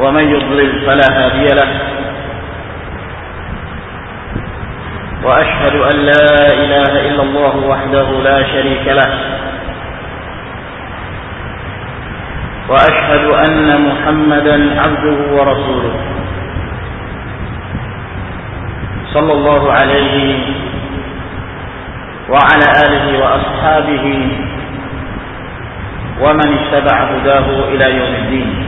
ومن يضلل فلا هادي له. وأشهد أن لا إله إلا الله وحده لا شريك له. وأشهد أن محمدا عبده ورسوله. صلى الله عليه وعلى آله وأصحابه ومن اتبع هداه إلى يوم الدين.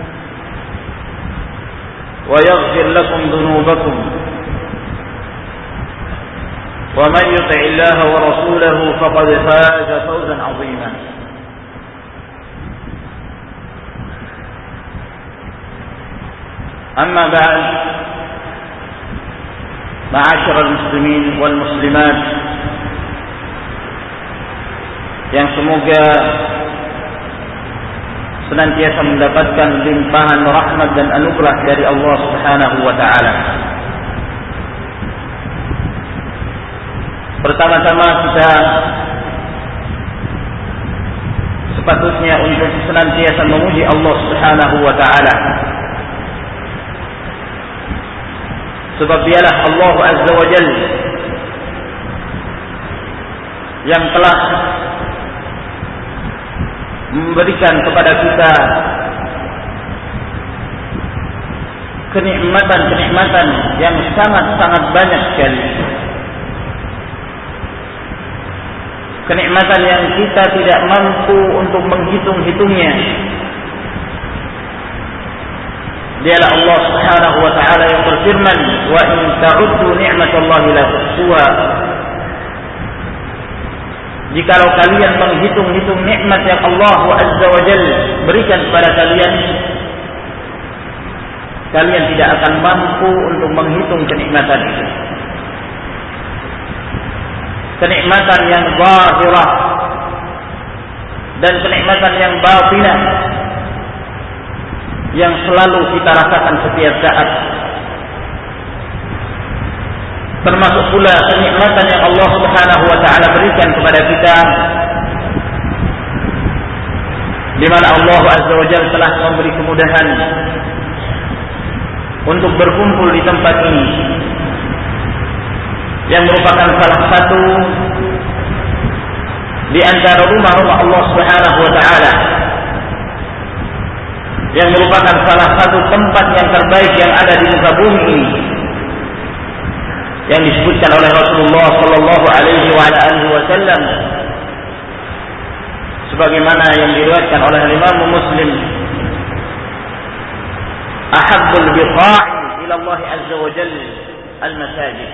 ويغفر لكم ذنوبكم. ومن يطع الله ورسوله فقد فاز فوزا عظيما. أما بعد معاشر المسلمين والmuslimat yang semoga senantiasa mendapatkan limpahan rahmat dan anugerah dari Allah Subhanahu wa taala. Pertama-tama kita sepatutnya untuk senantiasa memuji Allah Subhanahu wa taala. Sebab dialah Allah Azza wa Jalla yang telah memberikan kepada kita kenikmatan-kenikmatan yang sangat-sangat banyak sekali. Kenikmatan yang kita tidak mampu untuk menghitung-hitungnya. Dialah Allah Subhanahu wa taala yang berfirman, "Wa in ta'uddu ni'matallahi la tuhsuha." Jikalau kalian menghitung-hitung nikmat yang Allah Azza wa Jalla berikan kepada kalian, kalian tidak akan mampu untuk menghitung kenikmatan itu. Kenikmatan yang zahirah dan kenikmatan yang batinah yang selalu kita rasakan setiap saat termasuk pula kenikmatan yang Allah Subhanahu wa taala berikan kepada kita. Di mana Allah Azza wa Jalla telah memberi kemudahan untuk berkumpul di tempat ini. Yang merupakan salah satu di antara rumah-rumah Allah Subhanahu wa taala. Yang merupakan salah satu tempat yang terbaik yang ada di muka bumi ini yang disebutkan oleh Rasulullah sallallahu alaihi wa alihi wasallam sebagaimana yang diriwayatkan oleh Imam Muslim ahabbul biqa'i ila Allah azza wa jalla al masajid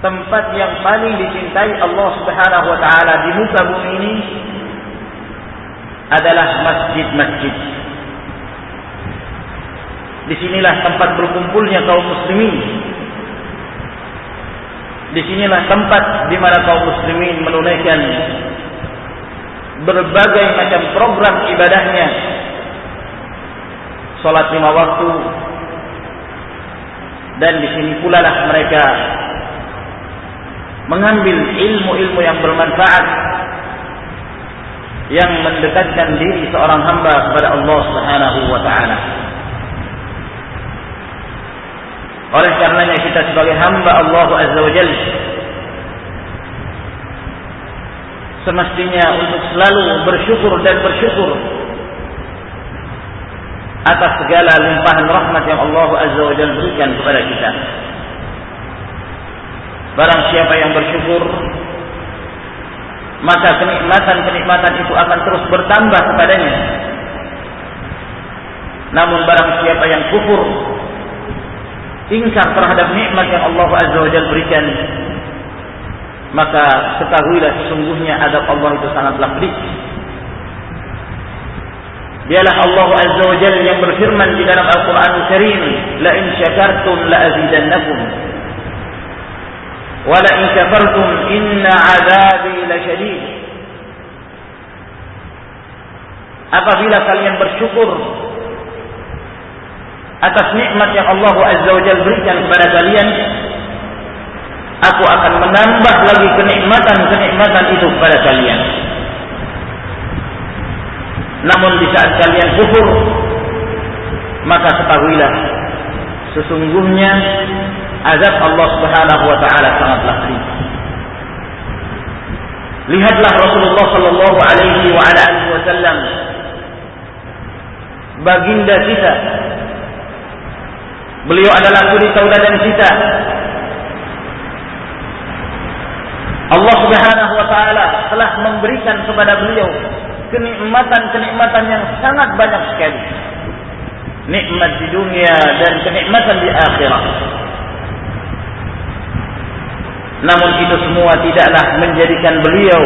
tempat yang paling dicintai Allah Subhanahu wa taala di muka bumi ini adalah masjid-masjid. Disinilah tempat berkumpulnya kaum muslimin. Disinilah tempat di mana kaum muslimin menunaikan berbagai macam program ibadahnya. Salat lima waktu. Dan di sini pula lah mereka mengambil ilmu-ilmu yang bermanfaat yang mendekatkan diri seorang hamba kepada Allah Subhanahu wa taala. Oleh karenanya kita sebagai hamba Allah Azza wa Jalla semestinya untuk selalu bersyukur dan bersyukur atas segala limpahan rahmat yang Allah Azza wa Jalla berikan kepada kita. Barang siapa yang bersyukur maka kenikmatan-kenikmatan itu akan terus bertambah kepadanya. Namun barang siapa yang kufur ingkar terhadap nikmat yang Allah Azza wa Jalla berikan maka ketahuilah sesungguhnya adab Allah itu sangatlah pedih. Dialah Allah Azza wa Jalla yang berfirman di dalam Al-Quran Al-Karim, La in syakartum la azidannakum. Wa la in kafartum inna azabi la syadid. Apabila kalian bersyukur atas nikmat yang Allah Azza wa Jalla berikan kepada kalian, aku akan menambah lagi kenikmatan-kenikmatan itu kepada kalian. Namun di saat kalian kufur, maka ketahuilah sesungguhnya azab Allah Subhanahu wa taala sangatlah pedih. Lihatlah Rasulullah sallallahu alaihi wa alihi wasallam baginda kita. Beliau adalah suri tauladan kita Allah Subhanahu wa taala telah memberikan kepada beliau kenikmatan-kenikmatan yang sangat banyak sekali. Nikmat di dunia dan kenikmatan di akhirat. Namun itu semua tidaklah menjadikan beliau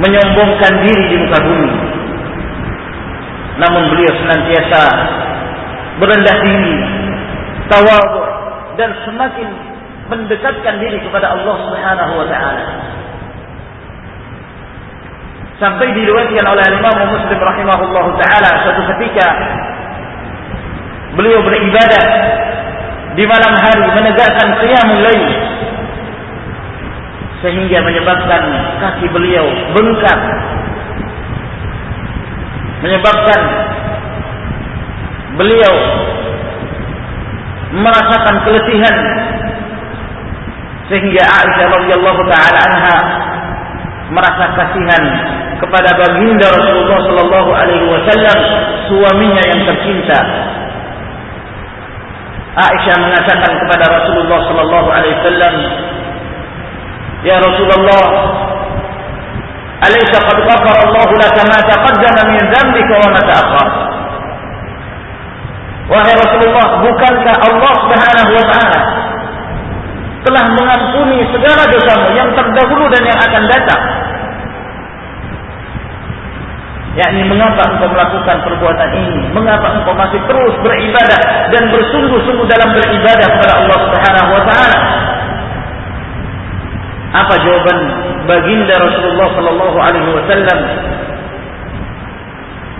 menyombongkan diri di muka bumi. Namun beliau senantiasa berendah diri, tawadhu dan semakin mendekatkan diri kepada Allah Subhanahu wa taala. Sampai diriwayatkan oleh Imam Muslim rahimahullahu taala suatu ketika beliau beribadah di malam hari menegakkan qiyamul lail sehingga menyebabkan kaki beliau bengkak menyebabkan beliau merasakan keletihan sehingga Aisyah radhiyallahu taala anha merasa kasihan kepada baginda Rasulullah sallallahu alaihi wasallam suaminya yang tercinta. Aisyah mengatakan kepada Rasulullah sallallahu alaihi wasallam Ya Rasulullah Alaysa qad ghafara Allah laka ma taqaddama min dhanbika wa ma ta'akhkhar Wahai Rasulullah bukankah Allah Subhanahu wa taala telah mengampuni segala dosamu yang terdahulu dan yang akan datang. yakni mengapa engkau melakukan perbuatan ini? Mengapa engkau masih terus beribadah dan bersungguh-sungguh dalam beribadah kepada Allah Subhanahu wa taala? Apa jawaban baginda Rasulullah sallallahu alaihi wasallam?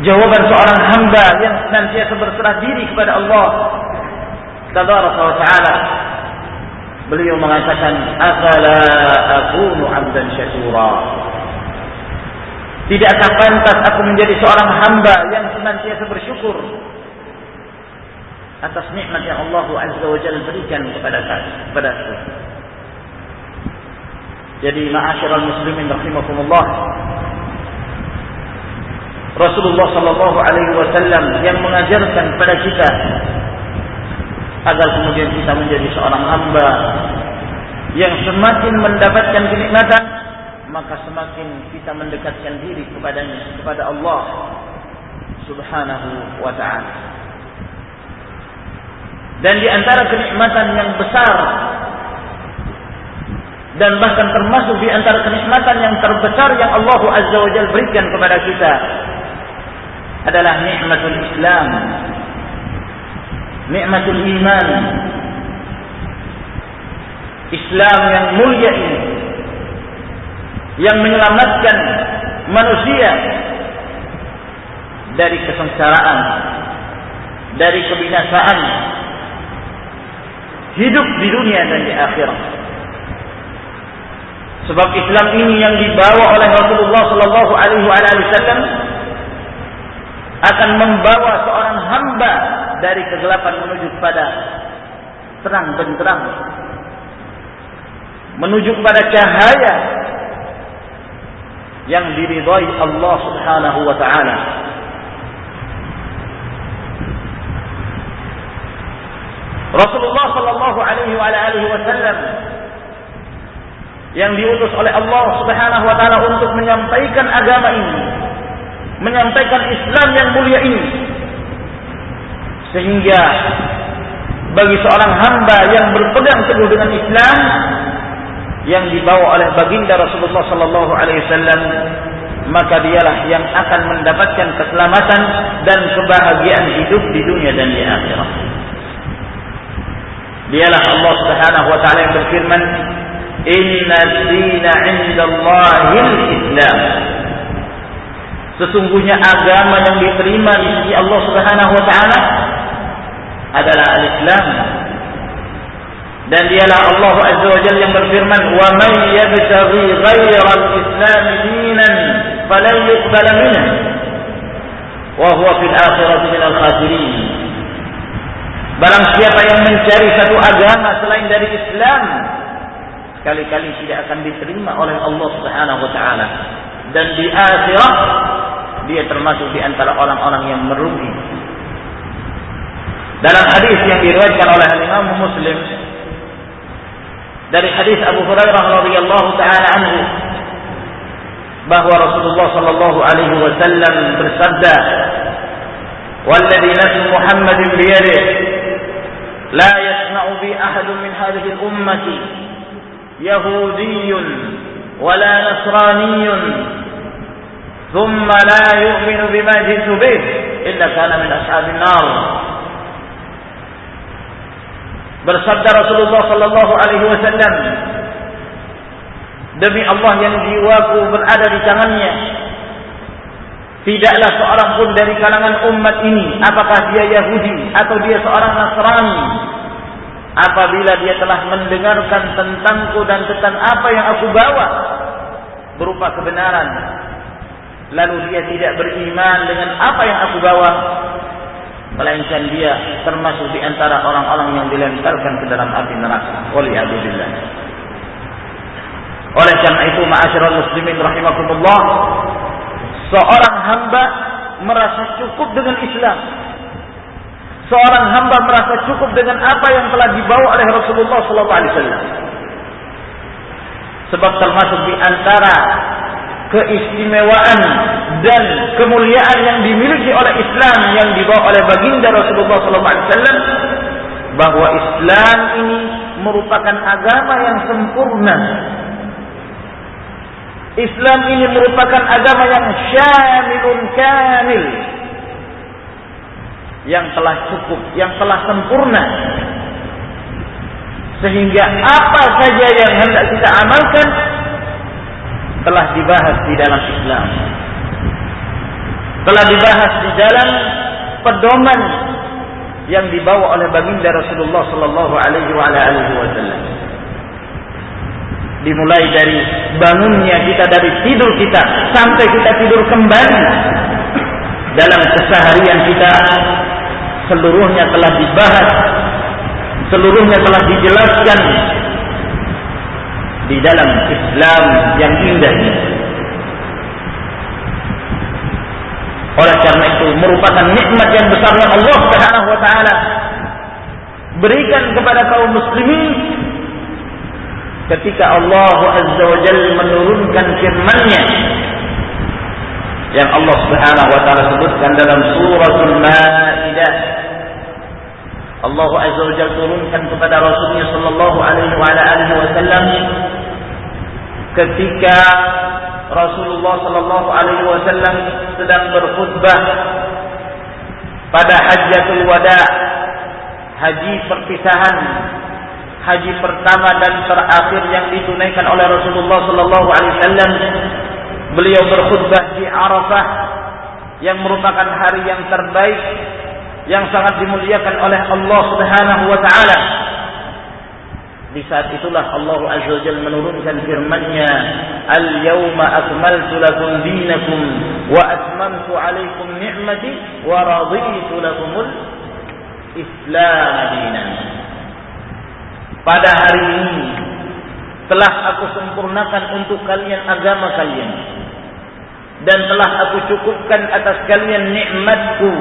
Jawaban seorang hamba yang senantiasa berserah diri kepada Allah. Tabaraka wa taala beliau mengatakan afala akunu 'abdan syakura? Tidakkah pantas aku menjadi seorang hamba yang senantiasa bersyukur atas nikmat yang Allah Azza wa Jalla berikan kepada kepada aku? Jadi ma'asyiral muslimin rahimakumullah Rasulullah sallallahu alaihi wasallam yang mengajarkan kepada kita agar kemudian kita menjadi seorang hamba yang semakin mendapatkan kenikmatan maka semakin kita mendekatkan diri kepadanya kepada Allah Subhanahu wa taala. Dan di antara kenikmatan yang besar dan bahkan termasuk di antara kenikmatan yang terbesar yang Allah Azza wa Jalla berikan kepada kita adalah nikmatul Islam. Nikmatul iman. Islam yang mulia ini. Yang menyelamatkan manusia dari kesengsaraan, dari kebinasaan. Hidup di dunia dan di akhirat. Sebab Islam ini yang dibawa oleh Rasulullah sallallahu alaihi wasallam akan membawa seorang hamba dari kegelapan menuju kepada terang benderang menuju kepada cahaya yang diridhai Allah Subhanahu wa taala. Rasulullah sallallahu alaihi wa alihi wasallam yang diutus oleh Allah Subhanahu wa taala untuk menyampaikan agama ini, menyampaikan Islam yang mulia ini. Sehingga bagi seorang hamba yang berpegang teguh dengan Islam yang dibawa oleh baginda Rasulullah sallallahu alaihi wasallam maka dialah yang akan mendapatkan keselamatan dan kebahagiaan hidup di dunia dan di akhirat. Dialah Allah Subhanahu wa taala yang berfirman, "Inna ad-dina 'inda Allahil Islam." Sesungguhnya agama yang diterima di sisi Allah Subhanahu wa taala adalah al-Islam. Dan dialah Allah Azza wa Jalla yang berfirman wa man yabtaghi ghayra al-islam dinan falan yuqbal minhu wa huwa fil akhirati min al-khasirin. Barang siapa yang mencari satu agama selain dari Islam sekali-kali tidak akan diterima oleh Allah Subhanahu wa taala. Dan di akhirat dia termasuk di antara orang-orang yang merugi dalam hadis yang diriwayatkan oleh Imam Muslim dari hadis Abu Hurairah radhiyallahu taala anhu bahwa Rasulullah sallallahu alaihi wasallam bersabda "Walladhi nafsu Muhammadin bi yadihi la yasma'u bi ahad min hadhihi al-ummati yahudiyyun wala thumma la yu'minu bima jitu bih illa kana min ashabin nar" bersabda Rasulullah sallallahu alaihi wasallam demi Allah yang jiwaku berada di tangannya tidaklah seorang pun dari kalangan umat ini apakah dia Yahudi atau dia seorang Nasrani apabila dia telah mendengarkan tentangku dan tentang apa yang aku bawa berupa kebenaran lalu dia tidak beriman dengan apa yang aku bawa melainkan dia termasuk di antara orang-orang yang dilemparkan ke dalam api neraka oleh Abdullah. Oleh karena itu, ma'asyiral muslimin rahimakumullah, seorang hamba merasa cukup dengan Islam. Seorang hamba merasa cukup dengan apa yang telah dibawa oleh Rasulullah sallallahu alaihi wasallam. Sebab termasuk di antara keistimewaan dan kemuliaan yang dimiliki oleh Islam yang dibawa oleh baginda Rasulullah SAW bahwa Islam ini merupakan agama yang sempurna. Islam ini merupakan agama yang syamilun kamil yang telah cukup, yang telah sempurna sehingga apa saja yang hendak kita amalkan telah dibahas di dalam Islam. Telah dibahas di dalam pedoman yang dibawa oleh baginda Rasulullah sallallahu alaihi wasallam. Dimulai dari bangunnya kita dari tidur kita sampai kita tidur kembali dalam keseharian kita seluruhnya telah dibahas seluruhnya telah dijelaskan di dalam Islam yang indah ini. Oleh karena itu merupakan nikmat yang besar yang Allah Subhanahu wa taala berikan kepada kaum muslimin ketika Allah Azza wa Jalla menurunkan firman-Nya yang Allah Subhanahu wa taala sebutkan dalam suratul Maidah Allah Azza wa Jalla turunkan kepada Rasulnya sallallahu alaihi wasallam ketika Rasulullah sallallahu alaihi wasallam sedang berkhutbah pada Hajjatul Wada haji perpisahan haji pertama dan terakhir yang ditunaikan oleh Rasulullah sallallahu alaihi wasallam beliau berkhutbah di Arafah yang merupakan hari yang terbaik yang sangat dimuliakan oleh Allah Subhanahu wa taala. Di saat itulah Allah Azza wa menurunkan firman-Nya, "Al-yawma akmaltu lakum dinakum wa atmamtu 'alaykum ni'mati wa raditu lakumul Islam dinan." Pada hari ini telah aku sempurnakan untuk kalian agama kalian dan telah aku cukupkan atas kalian nikmatku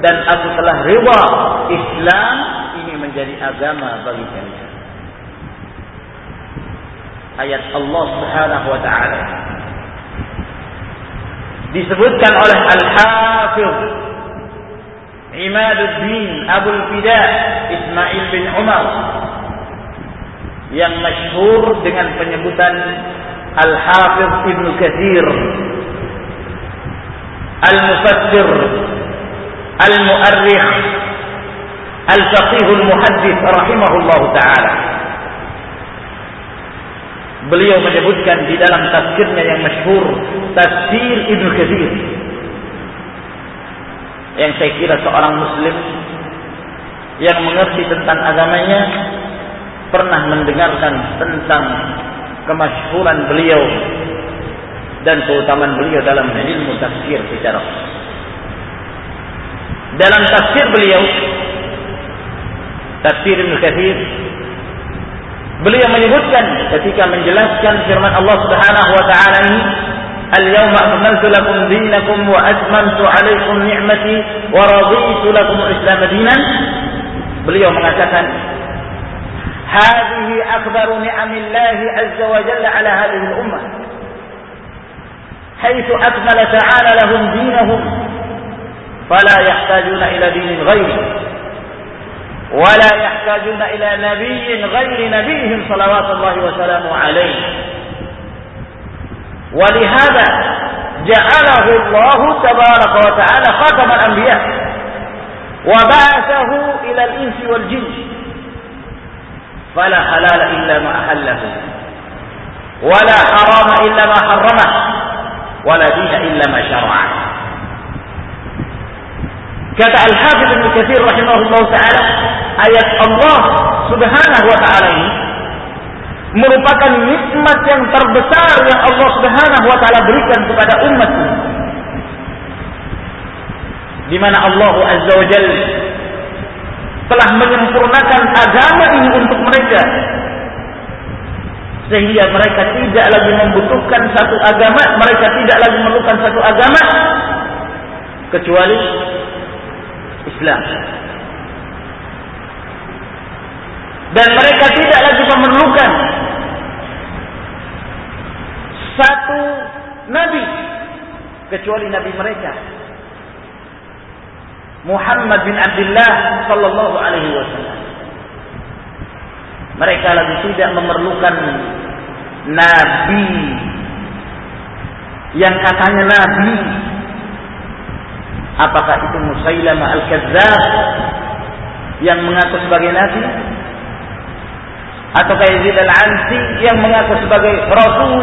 dan aku telah rida Islam ini menjadi agama bagi kalian. Ayat Allah Subhanahu wa taala disebutkan oleh Al-Hafiz Imaduddin Abu Fida Ismail bin Umar yang masyhur dengan penyebutan Al-Hafiz Ibn Kathir Al-Mufassir Al-Mu'arrikh Al-Faqih Al-Muhaddith rahimahullah ta'ala. Beliau menyebutkan di dalam tafsirnya yang masyhur Tafsir Ibn Kathir. Yang saya kira seorang muslim Yang mengerti tentang agamanya Pernah mendengarkan tentang Kemasyhuran beliau Dan keutamaan beliau dalam ilmu tafsir secara dalam tafsir beliau tafsir Ibn Kathir beliau menyebutkan ketika menjelaskan firman Allah Subhanahu wa taala ini Al-yawma akmaltu lakum dinakum wa atmamtu 'alaykum ni'mati wa raditu lakum al-islam dinan beliau mengatakan hadhihi akbaru ni'amillah azza wa jalla 'ala hadhihi al-ummah haythu akmala ta'ala lahum dinahum فلا يحتاجون إلى دين غيره. ولا يحتاجون إلى نبي غير نبيهم صلوات الله وسلامه عليه. ولهذا جعله الله تبارك وتعالى خاتم الأنبياء. وبعثه إلى الإنس والجن. فلا حلال إلا ما أحله. ولا حرام إلا ما حرمه. ولا دين إلا ما شرعه. Kata Al-Hafidh Ibn Kathir rahimahullah ta'ala, ayat Allah subhanahu wa ta'ala ini merupakan nikmat yang terbesar yang Allah subhanahu wa ta'ala berikan kepada umat ini. Di mana Allah azza wa jal telah menyempurnakan agama ini untuk mereka. Sehingga mereka tidak lagi membutuhkan satu agama, mereka tidak lagi memerlukan satu agama kecuali Islam. Dan mereka tidak lagi memerlukan satu nabi kecuali nabi mereka. Muhammad bin Abdullah sallallahu alaihi wasallam. Mereka lagi tidak memerlukan nabi yang katanya nabi Apakah itu Musailamah Al-Kadzab yang mengaku sebagai nabi? Atau Yazid Al-Ansi yang mengaku sebagai rasul?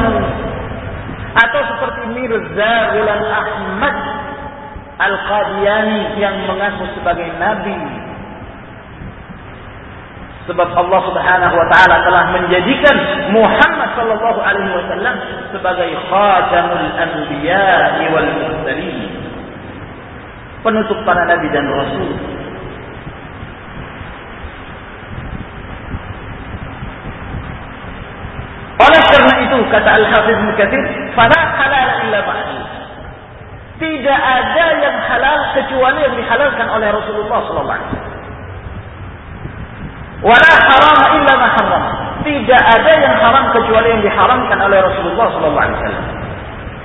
Atau seperti Mirza Ghulam Ahmad Al-Qadiani yang mengaku sebagai nabi? Sebab Allah Subhanahu wa taala telah menjadikan Muhammad sallallahu alaihi wasallam sebagai khatamul anbiya wal mursalin penutup para nabi dan rasul. Oleh karena itu kata Al-Hafiz Mukathir, "Fala halal illa ba'di." Tidak ada yang halal kecuali yang dihalalkan oleh Rasulullah sallallahu alaihi wasallam. Wala haram illa ma haram. Tidak ada yang haram kecuali yang diharamkan oleh Rasulullah sallallahu alaihi wasallam.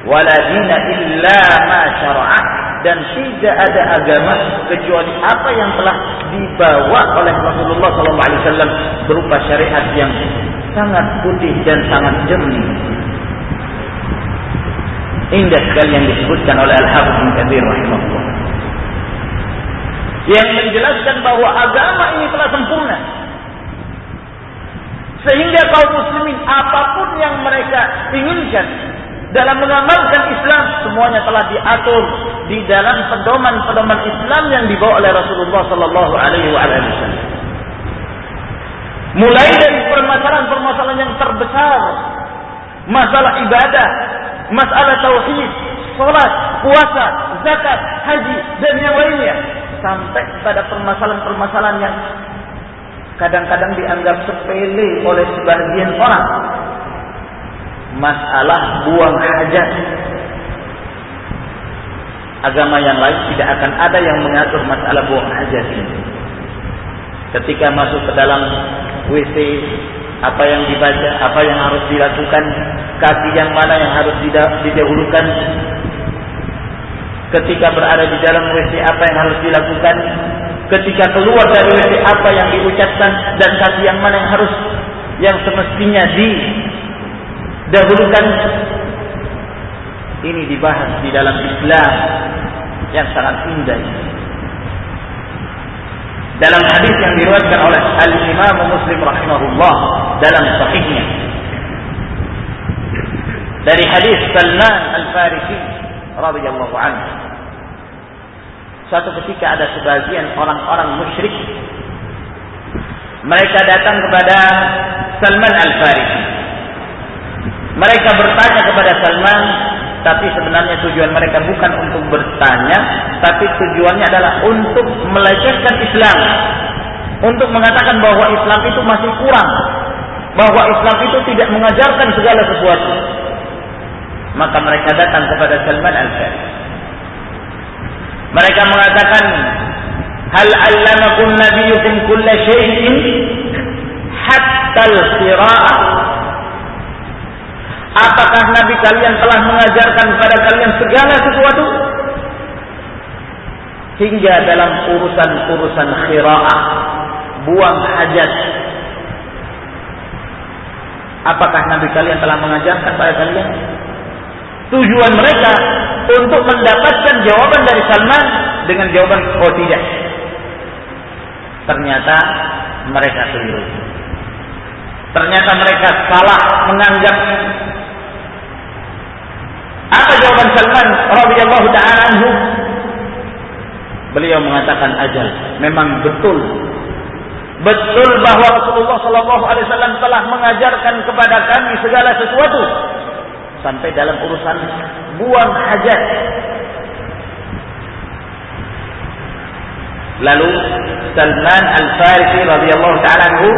Wala dina illa ma syara'ah dan tidak ada agama kecuali apa yang telah dibawa oleh Rasulullah sallallahu alaihi wasallam berupa syariat yang sangat putih dan sangat jernih. Indah sekali yang disebutkan oleh Al-Hafiz Ibnu Katsir rahimahullah. Yang menjelaskan bahwa agama ini telah sempurna. Sehingga kaum muslimin apapun yang mereka inginkan dalam mengamalkan Islam semuanya telah diatur di dalam pedoman-pedoman Islam yang dibawa oleh Rasulullah sallallahu alaihi wasallam. Mulai dari permasalahan-permasalahan yang terbesar, masalah ibadah, masalah tauhid, salat, puasa, zakat, haji dan yang lainnya sampai pada permasalahan-permasalahan yang kadang-kadang dianggap sepele oleh sebagian orang. Masalah buang hajat. Agama yang lain tidak akan ada yang mengatur masalah buang hajat ini. Ketika masuk ke dalam WC, apa yang dibaca, apa yang harus dilakukan, kaki yang mana yang harus didahulukan, ketika berada di dalam WC apa yang harus dilakukan ketika keluar dari WC apa yang diucapkan dan kaki yang mana yang harus yang semestinya didahulukan ini dibahas di dalam Islam yang sangat indah dalam hadis yang diriwayatkan oleh Al-Imam Muslim rahimahullah dalam sahihnya dari hadis Salman Al-Farisi radhiyallahu anhu. Suatu ketika ada sebagian orang-orang musyrik mereka datang kepada Salman Al-Farisi. Mereka bertanya kepada Salman, tapi sebenarnya tujuan mereka bukan untuk bertanya, tapi tujuannya adalah untuk melecehkan Islam. Untuk mengatakan bahwa Islam itu masih kurang. Bahwa Islam itu tidak mengajarkan segala sesuatu maka mereka datang kepada Salman Al-Farisi. Mereka mengatakan, "Hal 'allamakum nabiyyu min kulli shay'in hatta al-qira'ah?" Apakah nabi kalian telah mengajarkan kepada kalian segala sesuatu? Hingga dalam urusan-urusan khira'ah, buang hajat. Apakah nabi kalian telah mengajarkan kepada kalian? tujuan mereka untuk mendapatkan jawaban dari Salman dengan jawaban oh tidak. Ternyata mereka keliru. Ternyata mereka salah menganggap apa jawaban Salman radhiyallahu taala anhu? Beliau mengatakan ajal. Memang betul betul bahwa Rasulullah sallallahu alaihi wasallam telah mengajarkan kepada kami segala sesuatu sampai dalam urusan buang hajat. Lalu Salman Al-Farisi radhiyallahu taala anhu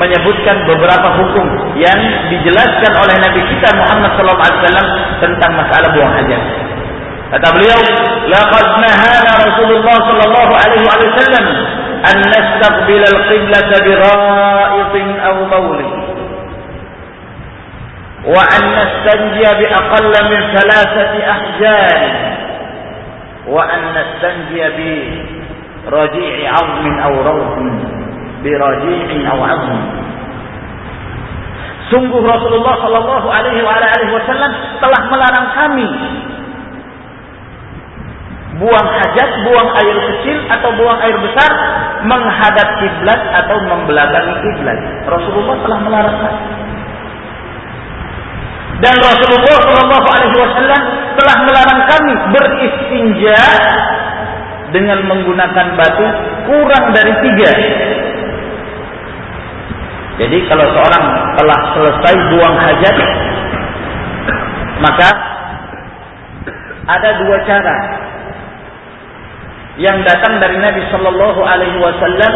menyebutkan beberapa hukum yang dijelaskan oleh Nabi kita Muhammad sallallahu alaihi wasallam tentang masalah buang hajat. Kata beliau, laqad nahana Rasulullah sallallahu alaihi wasallam an nastaqbil al-qiblah bi ra'itin aw bawlin wa an nastanjiya bi aqall min thalathati ahjar wa an nastanjiya bi raji'i 'azmin aw rawdin birajihin aw azmi sungguh Rasulullah sallallahu alaihi wasallam telah melarang kami buang hajat buang air kecil atau buang air besar menghadap kiblat atau membelakangi kiblat. Rasulullah telah melarang kami. Dan Rasulullah sallallahu alaihi wasallam telah melarang kami beristinja dengan menggunakan batu kurang dari tiga. Jadi kalau seorang telah selesai buang hajat, maka ada dua cara yang datang dari Nabi Shallallahu Alaihi Wasallam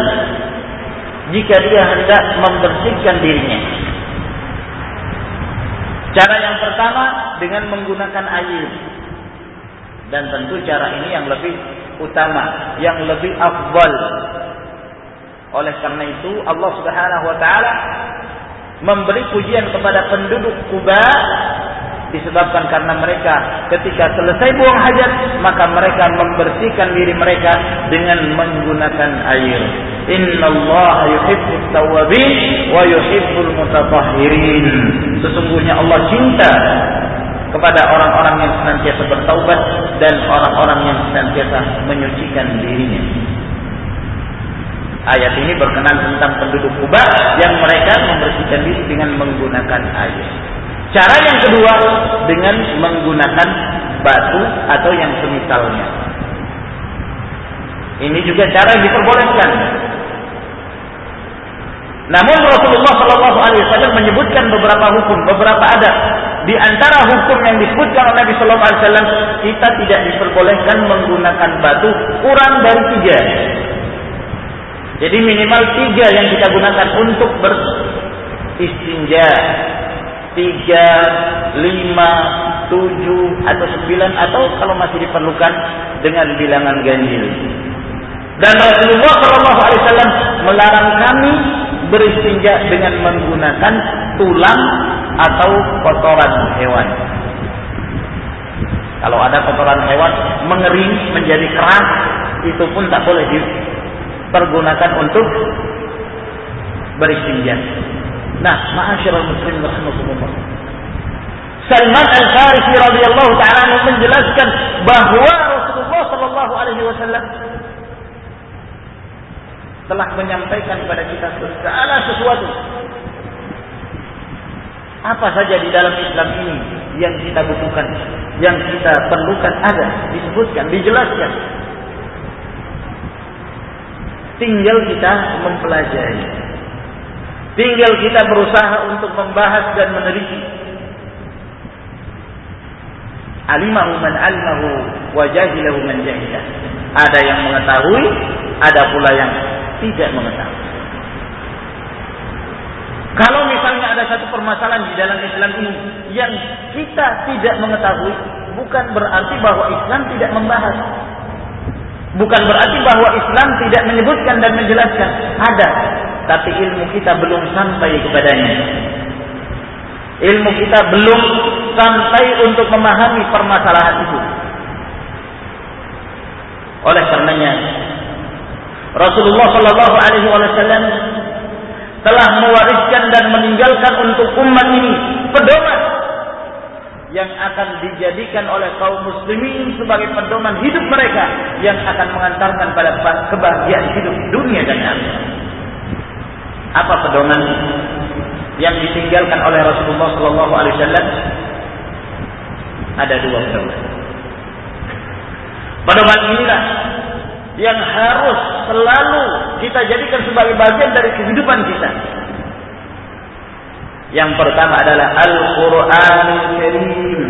jika dia hendak membersihkan dirinya. Cara yang pertama dengan menggunakan air. Dan tentu cara ini yang lebih utama, yang lebih afdal. Oleh karena itu Allah Subhanahu wa taala memberi pujian kepada penduduk Kuba disebabkan karena mereka ketika selesai buang hajat maka mereka membersihkan diri mereka dengan menggunakan air. Innallaha yuhibbut tawwabin wa yuhibbul mutatahhirin. Sesungguhnya Allah cinta kepada orang-orang yang senantiasa bertaubat dan orang-orang yang senantiasa menyucikan dirinya. Ayat ini berkenan tentang penduduk Kuba yang mereka membersihkan diri dengan menggunakan air. Cara yang kedua dengan menggunakan batu atau yang semisalnya. Ini juga cara yang diperbolehkan. Namun Rasulullah Shallallahu Alaihi Wasallam menyebutkan beberapa hukum, beberapa adab. Di antara hukum yang disebutkan oleh Nabi Shallallahu Alaihi Wasallam, kita tidak diperbolehkan menggunakan batu kurang dari tiga. Jadi minimal tiga yang kita gunakan untuk beristinja. Tiga, lima, tujuh, atau sembilan, atau kalau masih diperlukan dengan bilangan ganjil. Dan Rasulullah Shallallahu Alaihi Wasallam melarang kami beristinja dengan menggunakan tulang atau kotoran hewan. Kalau ada kotoran hewan mengering menjadi keras, itu pun tak boleh dipergunakan untuk beristinja. Nah, ma'asyiral muslimin rahimakumullah. Salman Al-Farisi radhiyallahu taala menjelaskan bahwa Rasulullah sallallahu alaihi wasallam telah menyampaikan kepada kita segala sesuatu. Apa saja di dalam Islam ini yang kita butuhkan, yang kita perlukan ada, disebutkan, dijelaskan. Tinggal kita mempelajari. Tinggal kita berusaha untuk membahas dan meneliti. Alimahu man alimahu wa jahilahu man jahilah. Ada yang mengetahui, ada pula yang tidak mengetahui. Kalau misalnya ada satu permasalahan di dalam Islam ini yang kita tidak mengetahui, bukan berarti bahwa Islam tidak membahas. Bukan berarti bahwa Islam tidak menyebutkan dan menjelaskan. Ada. Tapi ilmu kita belum sampai kepadanya. Ilmu kita belum sampai untuk memahami permasalahan itu. Oleh karenanya, Rasulullah Shallallahu Alaihi Wasallam telah mewariskan dan meninggalkan untuk umat ini pedoman yang akan dijadikan oleh kaum muslimin sebagai pedoman hidup mereka yang akan mengantarkan pada kebahagiaan hidup dunia dan akhirat. Apa pedoman yang ditinggalkan oleh Rasulullah Shallallahu Alaihi Wasallam? Ada dua pedoman. Pedoman inilah yang harus selalu kita jadikan sebagai bagian dari kehidupan kita. Yang pertama adalah Al-Quran Karim.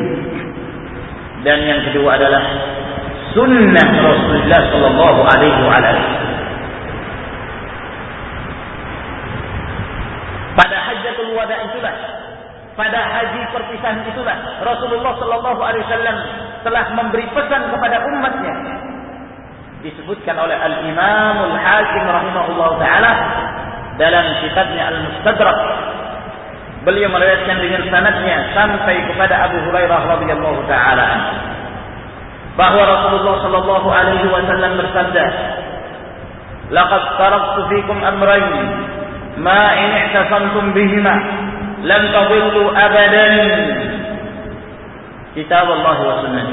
Dan yang kedua adalah Sunnah Rasulullah Sallallahu Alaihi Wasallam. Pada Hajatul Wada itulah, pada haji perpisahan itulah Rasulullah Sallallahu Alaihi Wasallam telah memberi pesan kepada umatnya. Disebutkan oleh Al-Imam Al-Hakim rahimahullah taala dalam kitabnya Al-Mustadrak beliau meriwayatkan dengan sanadnya sampai kepada Abu Hurairah radhiyallahu taala bahwa Rasulullah sallallahu alaihi wasallam bersabda laqad taraktu fikum amrayn ma in ihtasamtum bihima lam tadillu abadan. Kitab Allah wa sunnah.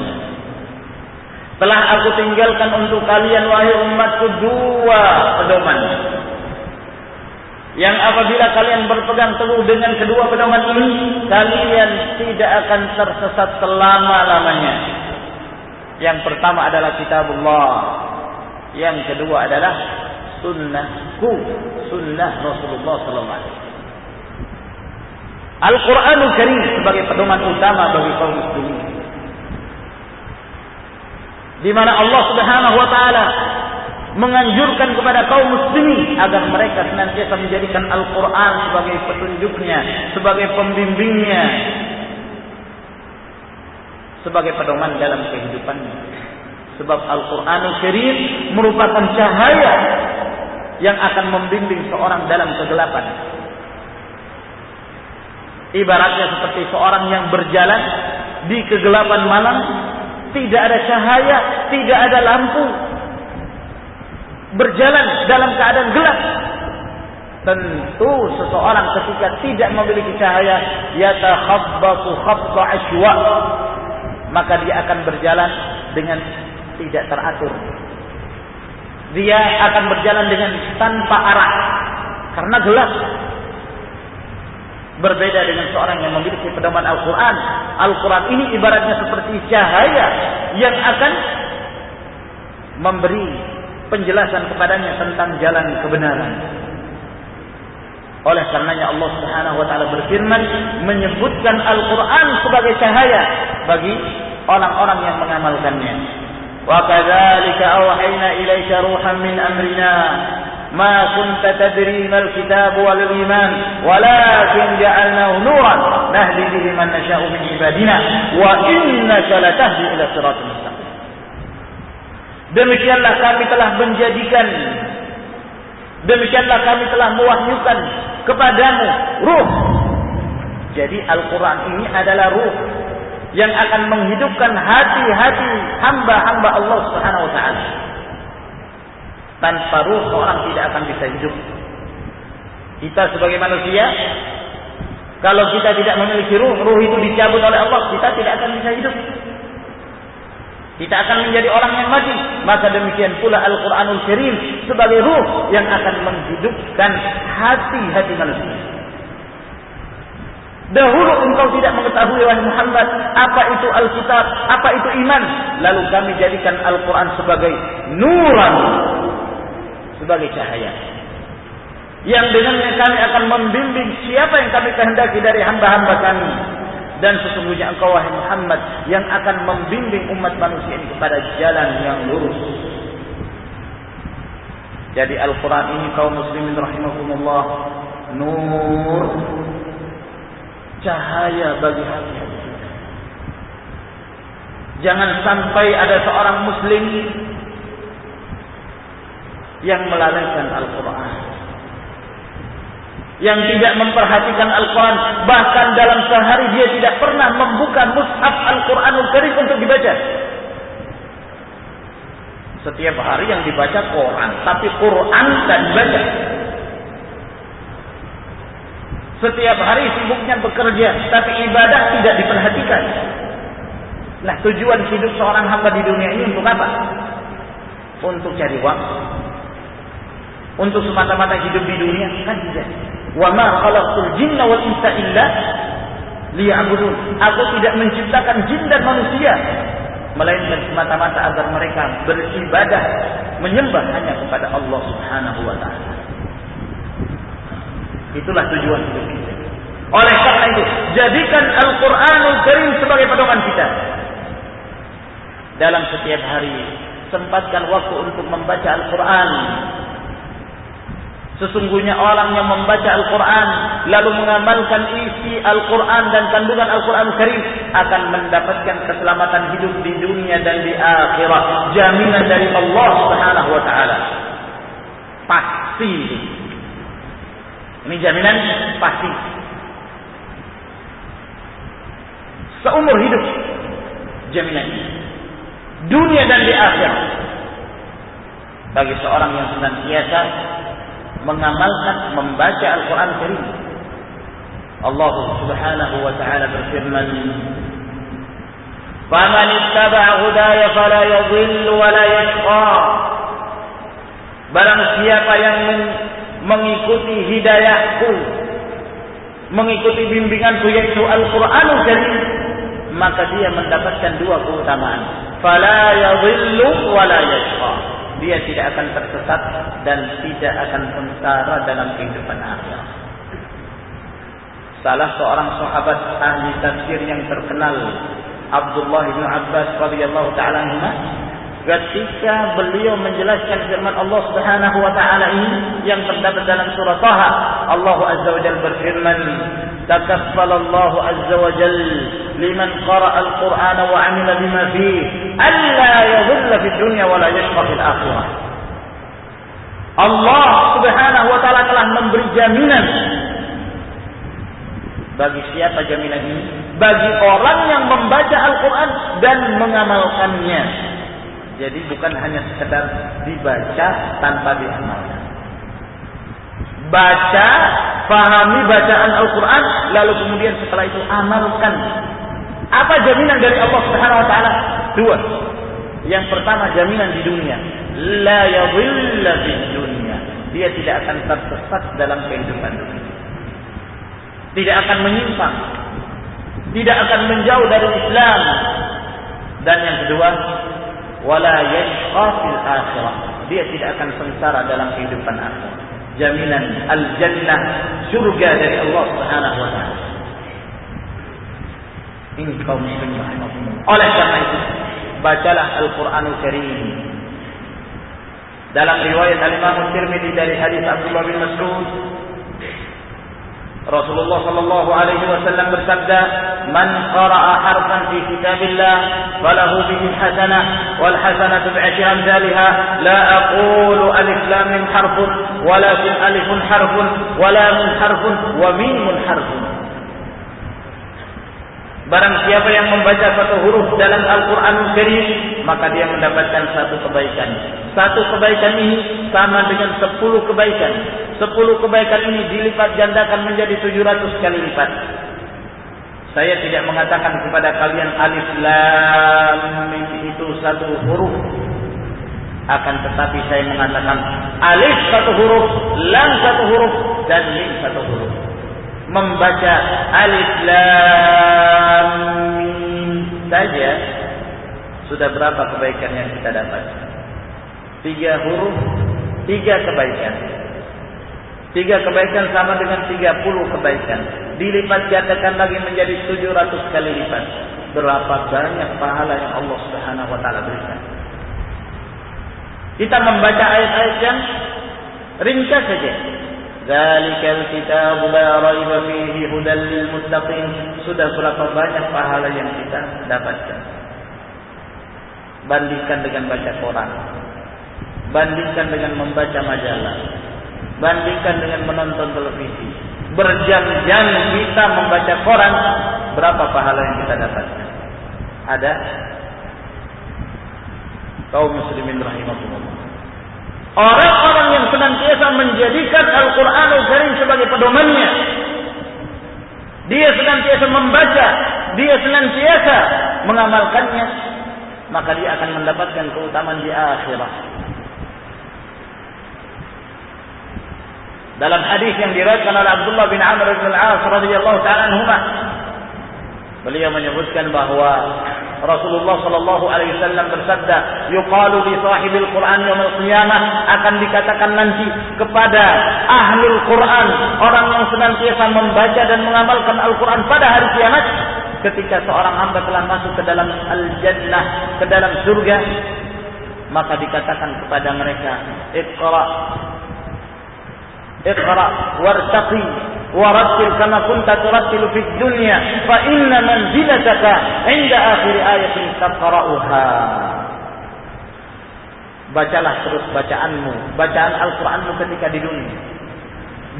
Telah aku tinggalkan untuk kalian wahai umatku dua pedoman. Yang apabila kalian berpegang teguh dengan kedua pedoman ini, kalian tidak akan tersesat selama-lamanya. Yang pertama adalah kitabullah. Yang kedua adalah sunnahku, sunnah Rasulullah sallallahu. Al-Qur'anul Karim sebagai pedoman utama bagi kaum muslimin di mana Allah Subhanahu wa taala menganjurkan kepada kaum muslimin agar mereka senantiasa menjadikan Al-Qur'an sebagai petunjuknya, sebagai pembimbingnya, sebagai pedoman dalam kehidupannya. Sebab Al-Qur'anul Karim merupakan cahaya yang akan membimbing seorang dalam kegelapan. Ibaratnya seperti seorang yang berjalan di kegelapan malam tidak ada cahaya, tidak ada lampu. Berjalan dalam keadaan gelap. Tentu seseorang ketika tidak memiliki cahaya, yatakhabbatu khabta ashwa. Maka dia akan berjalan dengan tidak teratur. Dia akan berjalan dengan tanpa arah karena gelap. Berbeda dengan seorang yang memiliki pedoman Al-Quran. Al-Quran ini ibaratnya seperti cahaya yang akan memberi penjelasan kepadanya tentang jalan kebenaran. Oleh karenanya Allah Subhanahu wa taala berfirman menyebutkan Al-Qur'an sebagai cahaya bagi orang-orang yang mengamalkannya. Wa kadzalika awhayna ilaika ruhan min amrina ma kunta tadri mal kitab wal iman walakin ja'alnahu nuran nahdi bihi man nasha'u min ibadina wa innaka latahdi ila siratal. Demikianlah kami telah menjadikan Demikianlah kami telah mewahyukan kepadamu ruh. Jadi Al-Quran ini adalah ruh yang akan menghidupkan hati-hati hamba-hamba Allah Subhanahu Wa Taala. Tanpa ruh orang tidak akan bisa hidup. Kita sebagai manusia, kalau kita tidak memiliki ruh, ruh itu dicabut oleh Allah, kita tidak akan bisa hidup. Kita akan menjadi orang yang mati. Maka demikian pula Al-Quranul Karim sebagai ruh yang akan menghidupkan hati-hati manusia. Dahulu engkau tidak mengetahui wahai Muhammad apa itu Alkitab, apa itu iman. Lalu kami jadikan Al-Quran sebagai nuran, sebagai cahaya. Yang dengannya kami akan membimbing siapa yang kami kehendaki dari hamba-hamba kami dan sesungguhnya engkau wahai Muhammad yang akan membimbing umat manusia ini kepada jalan yang lurus. Jadi Al-Quran ini kaum muslimin rahimahumullah nur cahaya bagi hati. Jangan sampai ada seorang muslim yang melalaikan Al-Quran yang tidak memperhatikan Al-Quran. Bahkan dalam sehari dia tidak pernah membuka mushaf Al-Quranul Karim untuk dibaca. Setiap hari yang dibaca Quran tapi Quran tak dibaca. Setiap hari sibuknya bekerja tapi ibadah tidak diperhatikan. Nah tujuan hidup seorang hamba di dunia ini untuk apa? untuk cari waktu. Untuk semata-mata hidup di dunia? Kan tidak Wa ma khalaqtul jinna wal insa illa liya'budun. Aku tidak menciptakan jin dan manusia melainkan semata-mata agar mereka beribadah menyembah hanya kepada Allah Subhanahu wa taala. Itulah tujuan hidup kita. Oleh karena itu, jadikan Al-Qur'anul Karim sebagai pedoman kita. Dalam setiap hari, sempatkan waktu untuk membaca Al-Qur'an Sesungguhnya orang yang membaca Al-Quran lalu mengamalkan isi Al-Quran dan kandungan Al-Quran Karim akan mendapatkan keselamatan hidup di dunia dan di akhirat. Jaminan dari Allah Subhanahu Wa Taala. Pasti. Ini jaminan pasti. Seumur hidup jaminan dunia dan di akhirat. Bagi seorang yang senantiasa mengamalkan membaca Al-Quran Karim. Allah Subhanahu wa taala berfirman, "Faman ittaba'a hudaya fala yadhillu wa la yashqa." Barang siapa yang mengikuti hidayahku, mengikuti bimbinganku yaitu Al-Qur'anul Karim, maka dia mendapatkan dua keutamaan. Fala yadhillu wa la yashqa dia tidak akan tersesat dan tidak akan sengsara dalam kehidupan akhirat. Salah seorang sahabat ahli tafsir yang terkenal Abdullah bin Abbas radhiyallahu taala ketika beliau menjelaskan firman Allah Subhanahu wa taala ini yang terdapat dalam surah Taha Allah azza wa jalla berfirman takaffalallahu azza wa jalla liman qara'a al-Qur'ana wa 'amila bima fihi alla yadhilla fid dunya wa la yashqa fil akhirah. Allah Subhanahu wa taala telah memberi jaminan bagi siapa jaminan ini? Bagi orang yang membaca Al-Quran dan mengamalkannya. Jadi bukan hanya sekedar dibaca tanpa diamalkan. Baca, fahami bacaan Al-Quran, lalu kemudian setelah itu amalkan apa jaminan dari Allah Subhanahu wa taala? Dua. Yang pertama jaminan di dunia, la yadhilla di dunia. Dia tidak akan tersesat dalam kehidupan dunia. Tidak akan menyimpang. Tidak akan menjauh dari Islam. Dan yang kedua, wala yashqa fil akhirah. Dia tidak akan sengsara dalam kehidupan akhirat. Jaminan al-jannah surga dari Allah Subhanahu wa taala. Ini kaum muslimin Oleh karena itu, bacalah Al-Qur'anul Karim. Dalam riwayat Al-Imam Tirmizi dari hadis Abdullah bin Mas'ud Rasulullah sallallahu alaihi wasallam bersabda, "Man qara'a harfan fi kitabillah, falahu bihi hasanah, wal hasanatu bi'ashri amsalha, la aqulu alif lam mim harfun, walakin alifun harfun, wa lam harfun, wa mim harfun." Barang siapa yang membaca satu huruf dalam Al-Quran Karim, maka dia mendapatkan satu kebaikan. Satu kebaikan ini sama dengan sepuluh kebaikan. Sepuluh kebaikan ini dilipat gandakan menjadi tujuh ratus kali lipat. Saya tidak mengatakan kepada kalian alif lam itu satu huruf. Akan tetapi saya mengatakan alif satu huruf, lam satu huruf, dan mim satu huruf membaca alif lam mim saja sudah berapa kebaikan yang kita dapat? Tiga huruf, tiga kebaikan. Tiga kebaikan sama dengan tiga puluh kebaikan. Dilipat gandakan lagi menjadi tujuh ratus kali lipat. Berapa banyak pahala yang Allah Subhanahu Wa Taala berikan. Kita membaca ayat-ayat yang ringkas saja. Kitab la raiba fihi hudan lil muttaqin. Sudah berapa banyak pahala yang kita dapatkan. Bandingkan dengan baca Quran. Bandingkan dengan membaca majalah. Bandingkan dengan menonton televisi. Berjam-jam kita membaca Quran, berapa pahala yang kita dapatkan? Ada? Kaum muslimin rahimahumullah. Orang-orang yang senantiasa menjadikan Al-Quran Al-Karim sebagai pedomannya. Dia senantiasa membaca. Dia senantiasa mengamalkannya. Maka dia akan mendapatkan keutamaan di akhirat. Dalam hadis yang diriwayatkan oleh Abdullah bin Amr bin Al-As radhiyallahu taala anhu, beliau menyebutkan bahawa Rasulullah sallallahu alaihi wasallam bersabda, "Yuqalu li sahibil Qur'an yaumil qiyamah" akan dikatakan nanti kepada ahlul Qur'an, orang yang senantiasa membaca dan mengamalkan Al-Qur'an pada hari kiamat, ketika seorang hamba telah masuk ke dalam al-jannah, ke dalam surga, maka dikatakan kepada mereka, "Iqra" Iqra wartaqi kama kunta turattilu fid dunya fa inna manzilataka 'inda akhir ayatin taqra'uha. Bacalah terus bacaanmu bacaan Al-Qur'anmu ketika di dunia.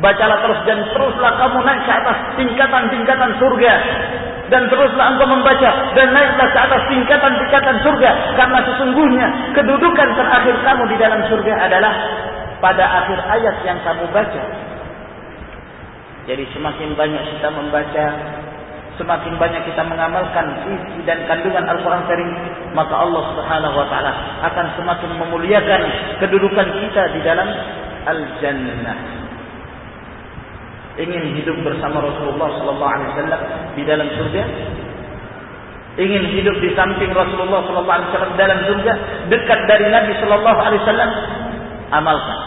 Bacalah terus dan teruslah kamu naik ke atas tingkatan-tingkatan surga. Dan teruslah engkau membaca dan naiklah ke atas tingkatan-tingkatan surga. Karena sesungguhnya kedudukan terakhir kamu di dalam surga adalah pada akhir ayat yang kamu baca. Jadi semakin banyak kita membaca, semakin banyak kita mengamalkan isi dan kandungan Al-Quran Karim, maka Allah Subhanahu Wa Taala akan semakin memuliakan kedudukan kita di dalam Al-Jannah. Ingin hidup bersama Rasulullah Sallallahu Alaihi Wasallam di dalam surga? Ingin hidup di samping Rasulullah Sallallahu Alaihi Wasallam dalam surga, dekat dari Nabi Sallallahu Alaihi Wasallam? amalkan.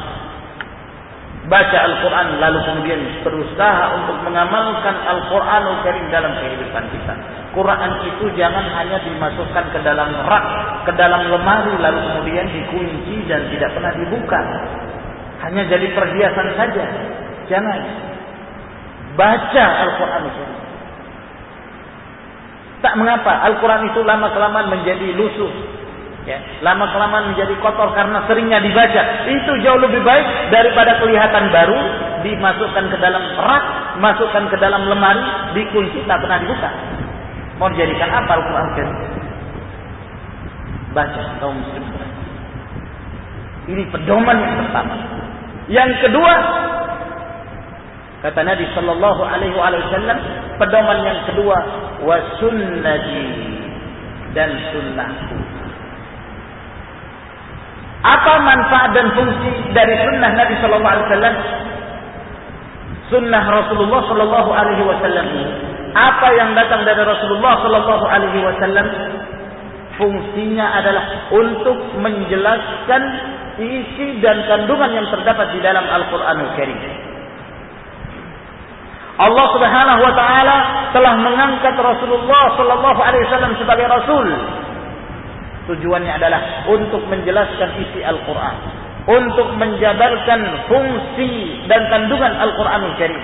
Baca Al-Quran lalu kemudian berusaha untuk mengamalkan Al-Quran Al-Karim dalam kehidupan kita. Quran itu jangan hanya dimasukkan ke dalam rak, ke dalam lemari lalu kemudian dikunci dan tidak pernah dibuka. Hanya jadi perhiasan saja. Jangan. Baca Al-Quran Al-Karim. Tak mengapa Al-Quran itu lama kelamaan menjadi lusuh ya, lama kelamaan menjadi kotor karena seringnya dibaca. Itu jauh lebih baik daripada kelihatan baru dimasukkan ke dalam rak, masukkan ke dalam lemari, dikunci tak pernah dibuka. Mau dijadikan apa Al-Quran? Baca kaum muslim. Ini pedoman yang pertama. Yang kedua, kata Nabi Sallallahu Alaihi Wasallam, pedoman yang kedua, wasunnati dan sunnahku. Apa manfaat dan fungsi dari sunnah Nabi Sallallahu Alaihi Wasallam? sunnah Rasulullah sallallahu alaihi wasallam apa yang datang dari Rasulullah sallallahu alaihi wasallam fungsinya adalah untuk menjelaskan isi dan kandungan yang terdapat di dalam Al-Qur'anul Karim. Allah Subhanahu wa taala telah mengangkat Rasulullah sallallahu alaihi wasallam sebagai rasul. Tujuannya adalah untuk menjelaskan isi Al-Qur'an, untuk menjabarkan fungsi dan kandungan Al-Qur'anul Karim.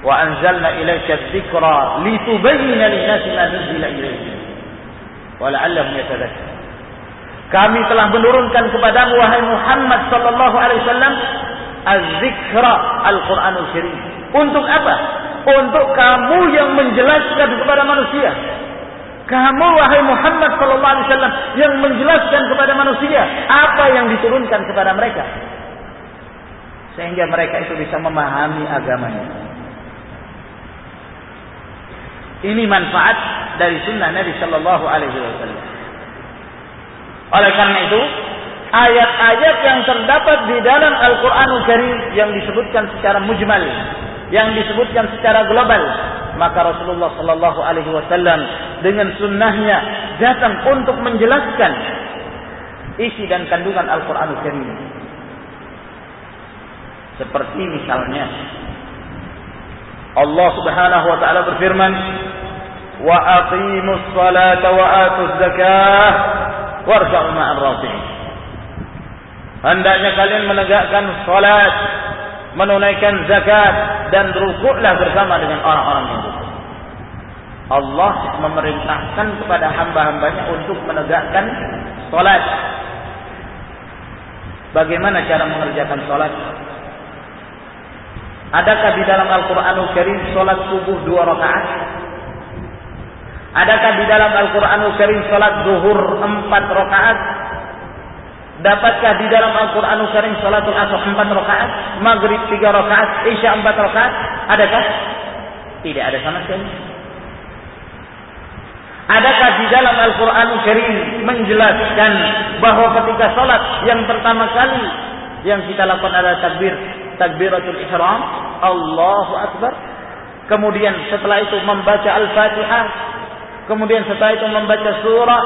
Wa anzalna ilaika dzikra litubayyana lin-nasi ma nuzila ilaihim wa la'allahum yatadhakkarun. Kami telah menurunkan kepadamu wahai Muhammad sallallahu alaihi wasallam az-zikra Al-Qur'anul Karim. Untuk apa? Untuk kamu yang menjelaskan kepada manusia. Kamu wahai Muhammad sallallahu alaihi wasallam yang menjelaskan kepada manusia apa yang diturunkan kepada mereka. Sehingga mereka itu bisa memahami agamanya. Ini manfaat dari sunnah Nabi sallallahu alaihi wasallam. Oleh karena itu, ayat-ayat yang terdapat di dalam Al-Quranul Karim yang disebutkan secara mujmal, yang disebutkan secara global, maka Rasulullah Sallallahu Alaihi Wasallam dengan sunnahnya datang untuk menjelaskan isi dan kandungan Al-Quranul Karim. Seperti misalnya Allah Subhanahu Wa Taala berfirman, wa aqimus salata wa atuz zakah warka'u ma'ar rafi'in hendaknya kalian menegakkan salat, menunaikan zakat dan rukuklah bersama dengan orang-orang yang rukuk. Allah memerintahkan kepada hamba-hambanya untuk menegakkan salat. Bagaimana cara mengerjakan salat? Adakah di dalam Al-Quranul Karim salat subuh dua rakaat? Adakah di dalam Al-Quranul Karim salat zuhur empat rakaat? Dapatkah di dalam Al-Quranul Karim salatul asar empat rakaat, maghrib tiga rakaat, isya empat rakaat? Adakah? Tidak ada sama sekali. Adakah di dalam Al-Quranul Karim menjelaskan bahawa ketika salat yang pertama kali yang kita lakukan adalah takbir, takbiratul ihram, Allahu Akbar. Kemudian setelah itu membaca Al-Fatihah, kemudian setelah itu membaca surah,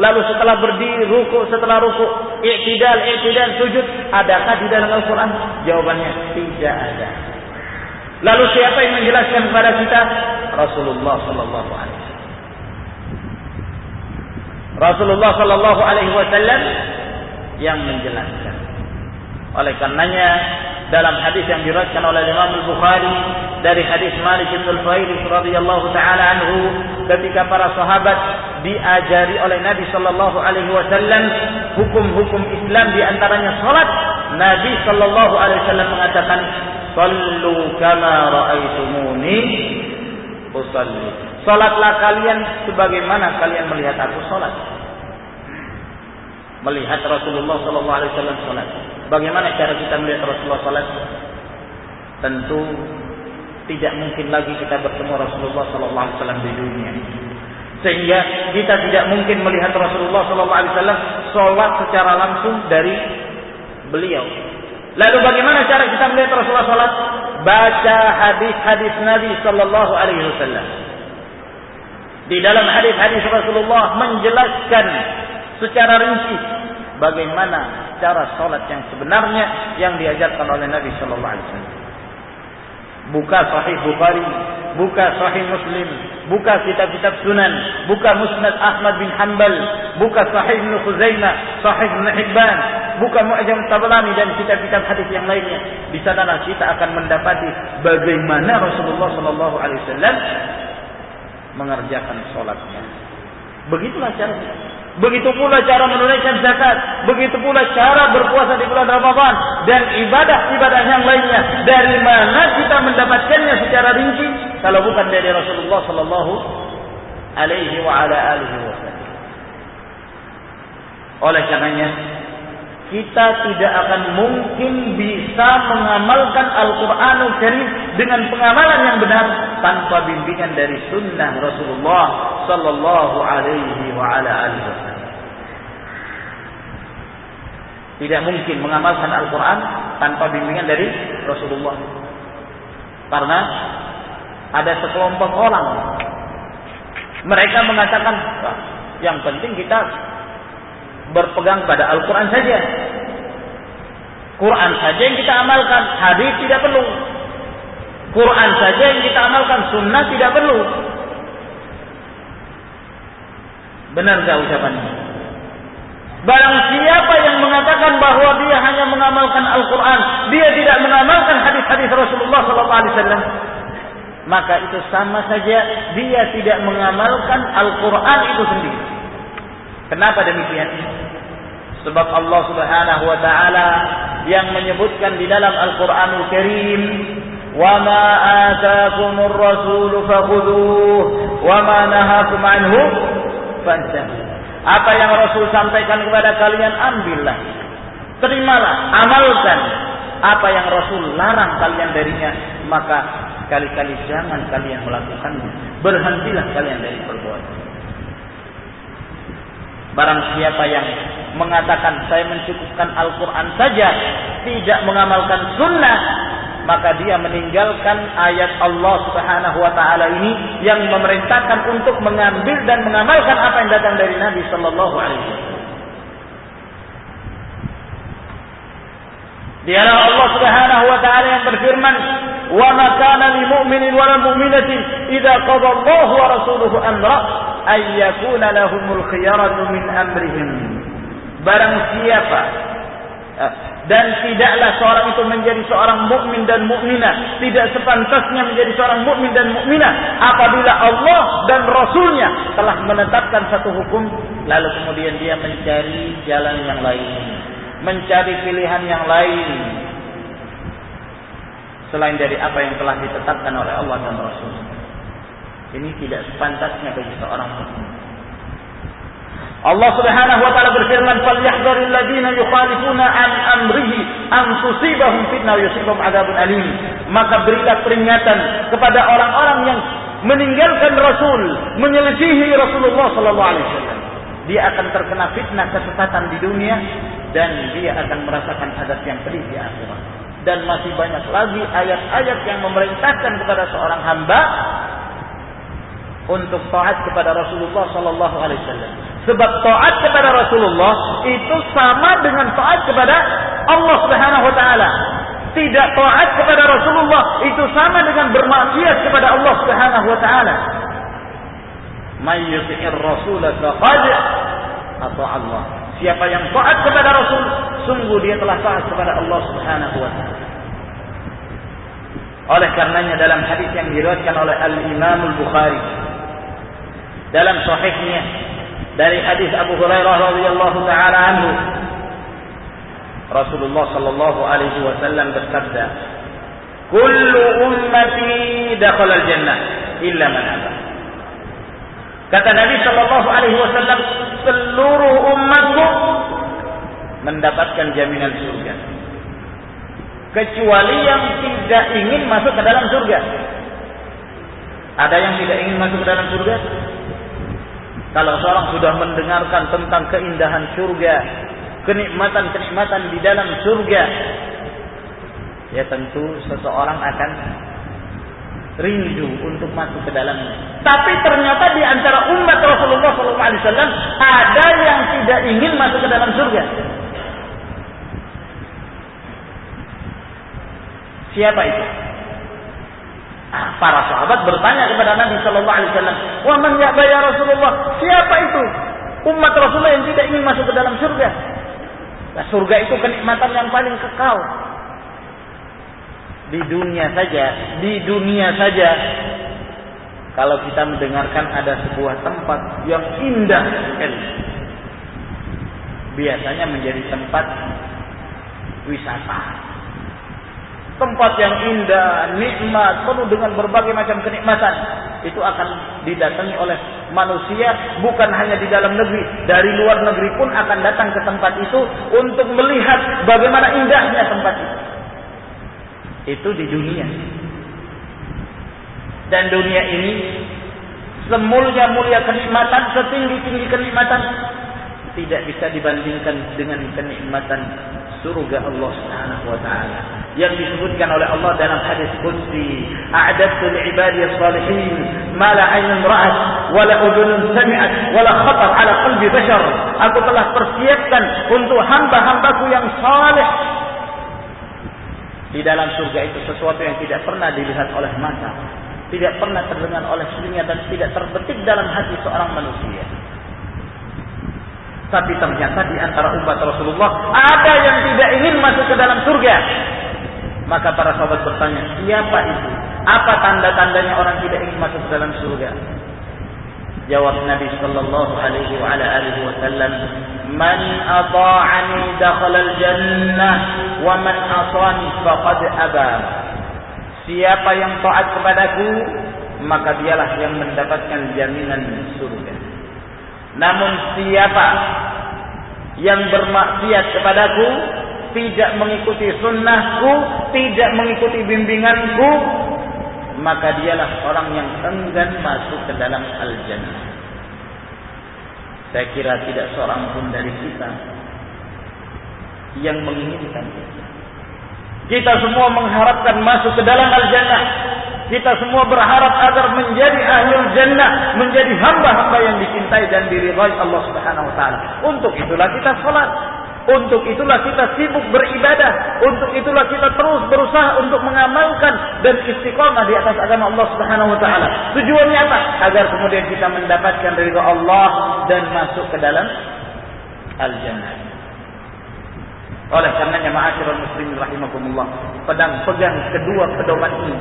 lalu setelah berdiri ruku setelah ruku i'tidal i'tidal sujud adakah di dalam Al-Qur'an? Jawabannya tidak ada. Lalu siapa yang menjelaskan kepada kita? Rasulullah sallallahu alaihi wasallam. Rasulullah sallallahu alaihi wasallam yang menjelaskan. Oleh karenanya dalam hadis yang diriwayatkan oleh Imam Al-Bukhari dari hadis Malik bin Al-Fairis radhiyallahu taala anhu ketika para sahabat diajari oleh Nabi sallallahu alaihi wasallam hukum-hukum Islam di antaranya salat Nabi sallallahu alaihi wasallam mengatakan sallu kama raaitumuni usalli. Salatlah kalian sebagaimana kalian melihat aku salat. Melihat Rasulullah sallallahu alaihi wasallam salat. Bagaimana cara kita melihat Rasulullah SAW? Tentu tidak mungkin lagi kita bertemu Rasulullah SAW di dunia. Sehingga kita tidak mungkin melihat Rasulullah SAW sholat secara langsung dari beliau. Lalu bagaimana cara kita melihat Rasulullah SAW? Baca hadis-hadis Nabi Sallallahu Alaihi Wasallam. Di dalam hadis-hadis Rasulullah menjelaskan secara rinci bagaimana cara solat yang sebenarnya yang diajarkan oleh Nabi Sallallahu Alaihi Wasallam. Buka Sahih Bukhari, buka Sahih Muslim, buka kitab-kitab Sunan, buka Musnad Ahmad bin Hanbal, buka Sahih Ibn Khuzaimah, Sahih Ibn Hibban, buka Mu'jam Tabrani dan kitab-kitab hadis yang lainnya. Di sanalah kita akan mendapati bagaimana Rasulullah Sallallahu Alaihi Wasallam mengerjakan solatnya. Begitulah caranya. Begitu pula cara menunaikan zakat. Begitu pula cara berpuasa di bulan Ramadan. Dan ibadah-ibadah yang lainnya. Dari mana kita mendapatkannya secara rinci. Kalau bukan dari Rasulullah Sallallahu Alaihi wa ala alihi wasallam. Oleh karenanya kita tidak akan mungkin bisa mengamalkan Al-Quranul Karim dengan pengamalan yang benar tanpa bimbingan dari sunnah Rasulullah Sallallahu Alaihi Wasallam. Tidak mungkin mengamalkan Al-Quran tanpa bimbingan dari Rasulullah. Karena ada sekelompok orang mereka mengatakan yang penting kita berpegang pada Al-Quran saja. Quran saja yang kita amalkan, hadis tidak perlu. Quran saja yang kita amalkan, sunnah tidak perlu. Benar gak ucapannya? Barang siapa yang mengatakan bahwa dia hanya mengamalkan Al-Quran, dia tidak mengamalkan hadis-hadis Rasulullah SAW, maka itu sama saja dia tidak mengamalkan Al-Quran itu sendiri. Kenapa demikian? Sebab Allah Subhanahu wa taala yang menyebutkan di dalam Al-Qur'anul Karim, "Wa ma ataakumur rasul fakhudhuh wa ma nahakum anhu fantahu." Apa yang Rasul sampaikan kepada kalian ambillah. Terimalah, amalkan apa yang Rasul larang kalian darinya, maka kali-kali jangan kalian melakukannya. Berhentilah kalian dari perbuatan. Barang siapa yang mengatakan saya mencukupkan Al-Quran saja, tidak mengamalkan sunnah, maka dia meninggalkan ayat Allah Subhanahu wa taala ini yang memerintahkan untuk mengambil dan mengamalkan apa yang datang dari Nabi sallallahu alaihi wasallam. Dialah Allah Subhanahu wa taala yang berfirman, "Wa ma kana lil mu'minin wa lil mu'minatin idza qada Allahu wa rasuluhu amra ay yakuna lahumul khiyaratu min amrihim." Barang siapa eh, dan tidaklah seorang itu menjadi seorang mukmin dan mukminah, tidak sepantasnya menjadi seorang mukmin dan mukminah apabila Allah dan Rasulnya telah menetapkan satu hukum lalu kemudian dia mencari jalan yang lain mencari pilihan yang lain selain dari apa yang telah ditetapkan oleh Allah dan Rasul. Ini tidak sepantasnya bagi seorang mukmin. Allah Subhanahu wa taala berfirman, "Falyahdharil ladzina yukhalifuna an amrihi an tusibahum fitnah wa yusibahum adzabun alim." Maka berilah peringatan kepada orang-orang yang meninggalkan Rasul, menyelisihi Rasulullah sallallahu alaihi wasallam. Dia akan terkena fitnah kesesatan di dunia dan dia akan merasakan adab yang pedih di akhirat. Dan masih banyak lagi ayat-ayat yang memerintahkan kepada seorang hamba untuk taat kepada Rasulullah sallallahu alaihi wasallam. Sebab taat kepada Rasulullah itu sama dengan taat kepada Allah Subhanahu wa taala. Tidak taat kepada Rasulullah itu sama dengan bermaksiat kepada Allah Subhanahu wa taala. May yuti'ir rasul faqad Allah. Siapa yang taat kepada Rasul, sungguh dia telah taat kepada Allah Subhanahu wa taala. Oleh karenanya dalam hadis yang diriwayatkan oleh Al-Imam Al-Bukhari dalam sahihnya dari hadis Abu Hurairah radhiyallahu taala anhu Rasulullah sallallahu alaihi wasallam bersabda Kullu ummati dakhala al-jannah illa man aba Kata Nabi sallallahu alaihi wasallam seluruh umatku mendapatkan jaminan surga. Kecuali yang tidak ingin masuk ke dalam surga. Ada yang tidak ingin masuk ke dalam surga? Kalau seorang sudah mendengarkan tentang keindahan surga, kenikmatan-kenikmatan di dalam surga, ya tentu seseorang akan rindu untuk masuk ke dalamnya. Tapi ternyata di antara umat Rasulullah SAW ada yang tidak ingin masuk ke dalam surga. Siapa itu? Ah, para sahabat bertanya kepada Nabi Shallallahu Alaihi Wasallam, Wah man ya Rasulullah? Siapa itu? Umat Rasulullah yang tidak ingin masuk ke dalam surga. Nah, surga itu kenikmatan yang paling kekal di dunia saja, di dunia saja. Kalau kita mendengarkan ada sebuah tempat yang indah sekali biasanya menjadi tempat wisata. Tempat yang indah, nikmat, penuh dengan berbagai macam kenikmatan. Itu akan didatangi oleh manusia bukan hanya di dalam negeri. Dari luar negeri pun akan datang ke tempat itu untuk melihat bagaimana indahnya tempat itu itu di dunia. Dan dunia ini semulia-mulia kenikmatan, setinggi-tinggi kenikmatan tidak bisa dibandingkan dengan kenikmatan surga Allah Subhanahu wa taala yang disebutkan oleh Allah dalam hadis qudsi a'dadtu li'ibadi as-salihin ma la 'aynun ra'at wa la udhunun sami'at wa la khatar 'ala qalbi bashar aku telah persiapkan untuk hamba-hambaku yang saleh di dalam surga itu sesuatu yang tidak pernah dilihat oleh mata tidak pernah terdengar oleh telinga dan tidak terbetik dalam hati seorang manusia tapi ternyata di antara umat Rasulullah ada yang tidak ingin masuk ke dalam surga. Maka para sahabat bertanya, siapa itu? Apa tanda-tandanya orang tidak ingin masuk ke dalam surga? Jawab Nabi sallallahu alaihi wasallam, "Man ata'ani dakhala al-jannah wa man asani faqad aba." Siapa yang taat kepadaku, maka dialah yang mendapatkan jaminan surga. Namun siapa yang bermaksiat kepadaku, tidak mengikuti sunnahku, tidak mengikuti bimbinganku, maka dialah orang yang enggan masuk ke dalam al-jannah. Saya kira tidak seorang pun dari kita yang menginginkan itu. Kita semua mengharapkan masuk ke dalam al-jannah. Kita semua berharap agar menjadi ahlul jannah, menjadi hamba-hamba yang dicintai dan diridhai Allah Subhanahu wa taala. Untuk itulah kita salat. Untuk itulah kita sibuk beribadah. Untuk itulah kita terus berusaha untuk mengamalkan dan istiqamah di atas agama Allah Subhanahu wa taala. Tujuannya apa? Agar kemudian kita mendapatkan ridha Allah dan masuk ke dalam al-jannah. Oleh karenanya ma'asyiral muslimin rahimakumullah, pedang pegang kedua pedoman ini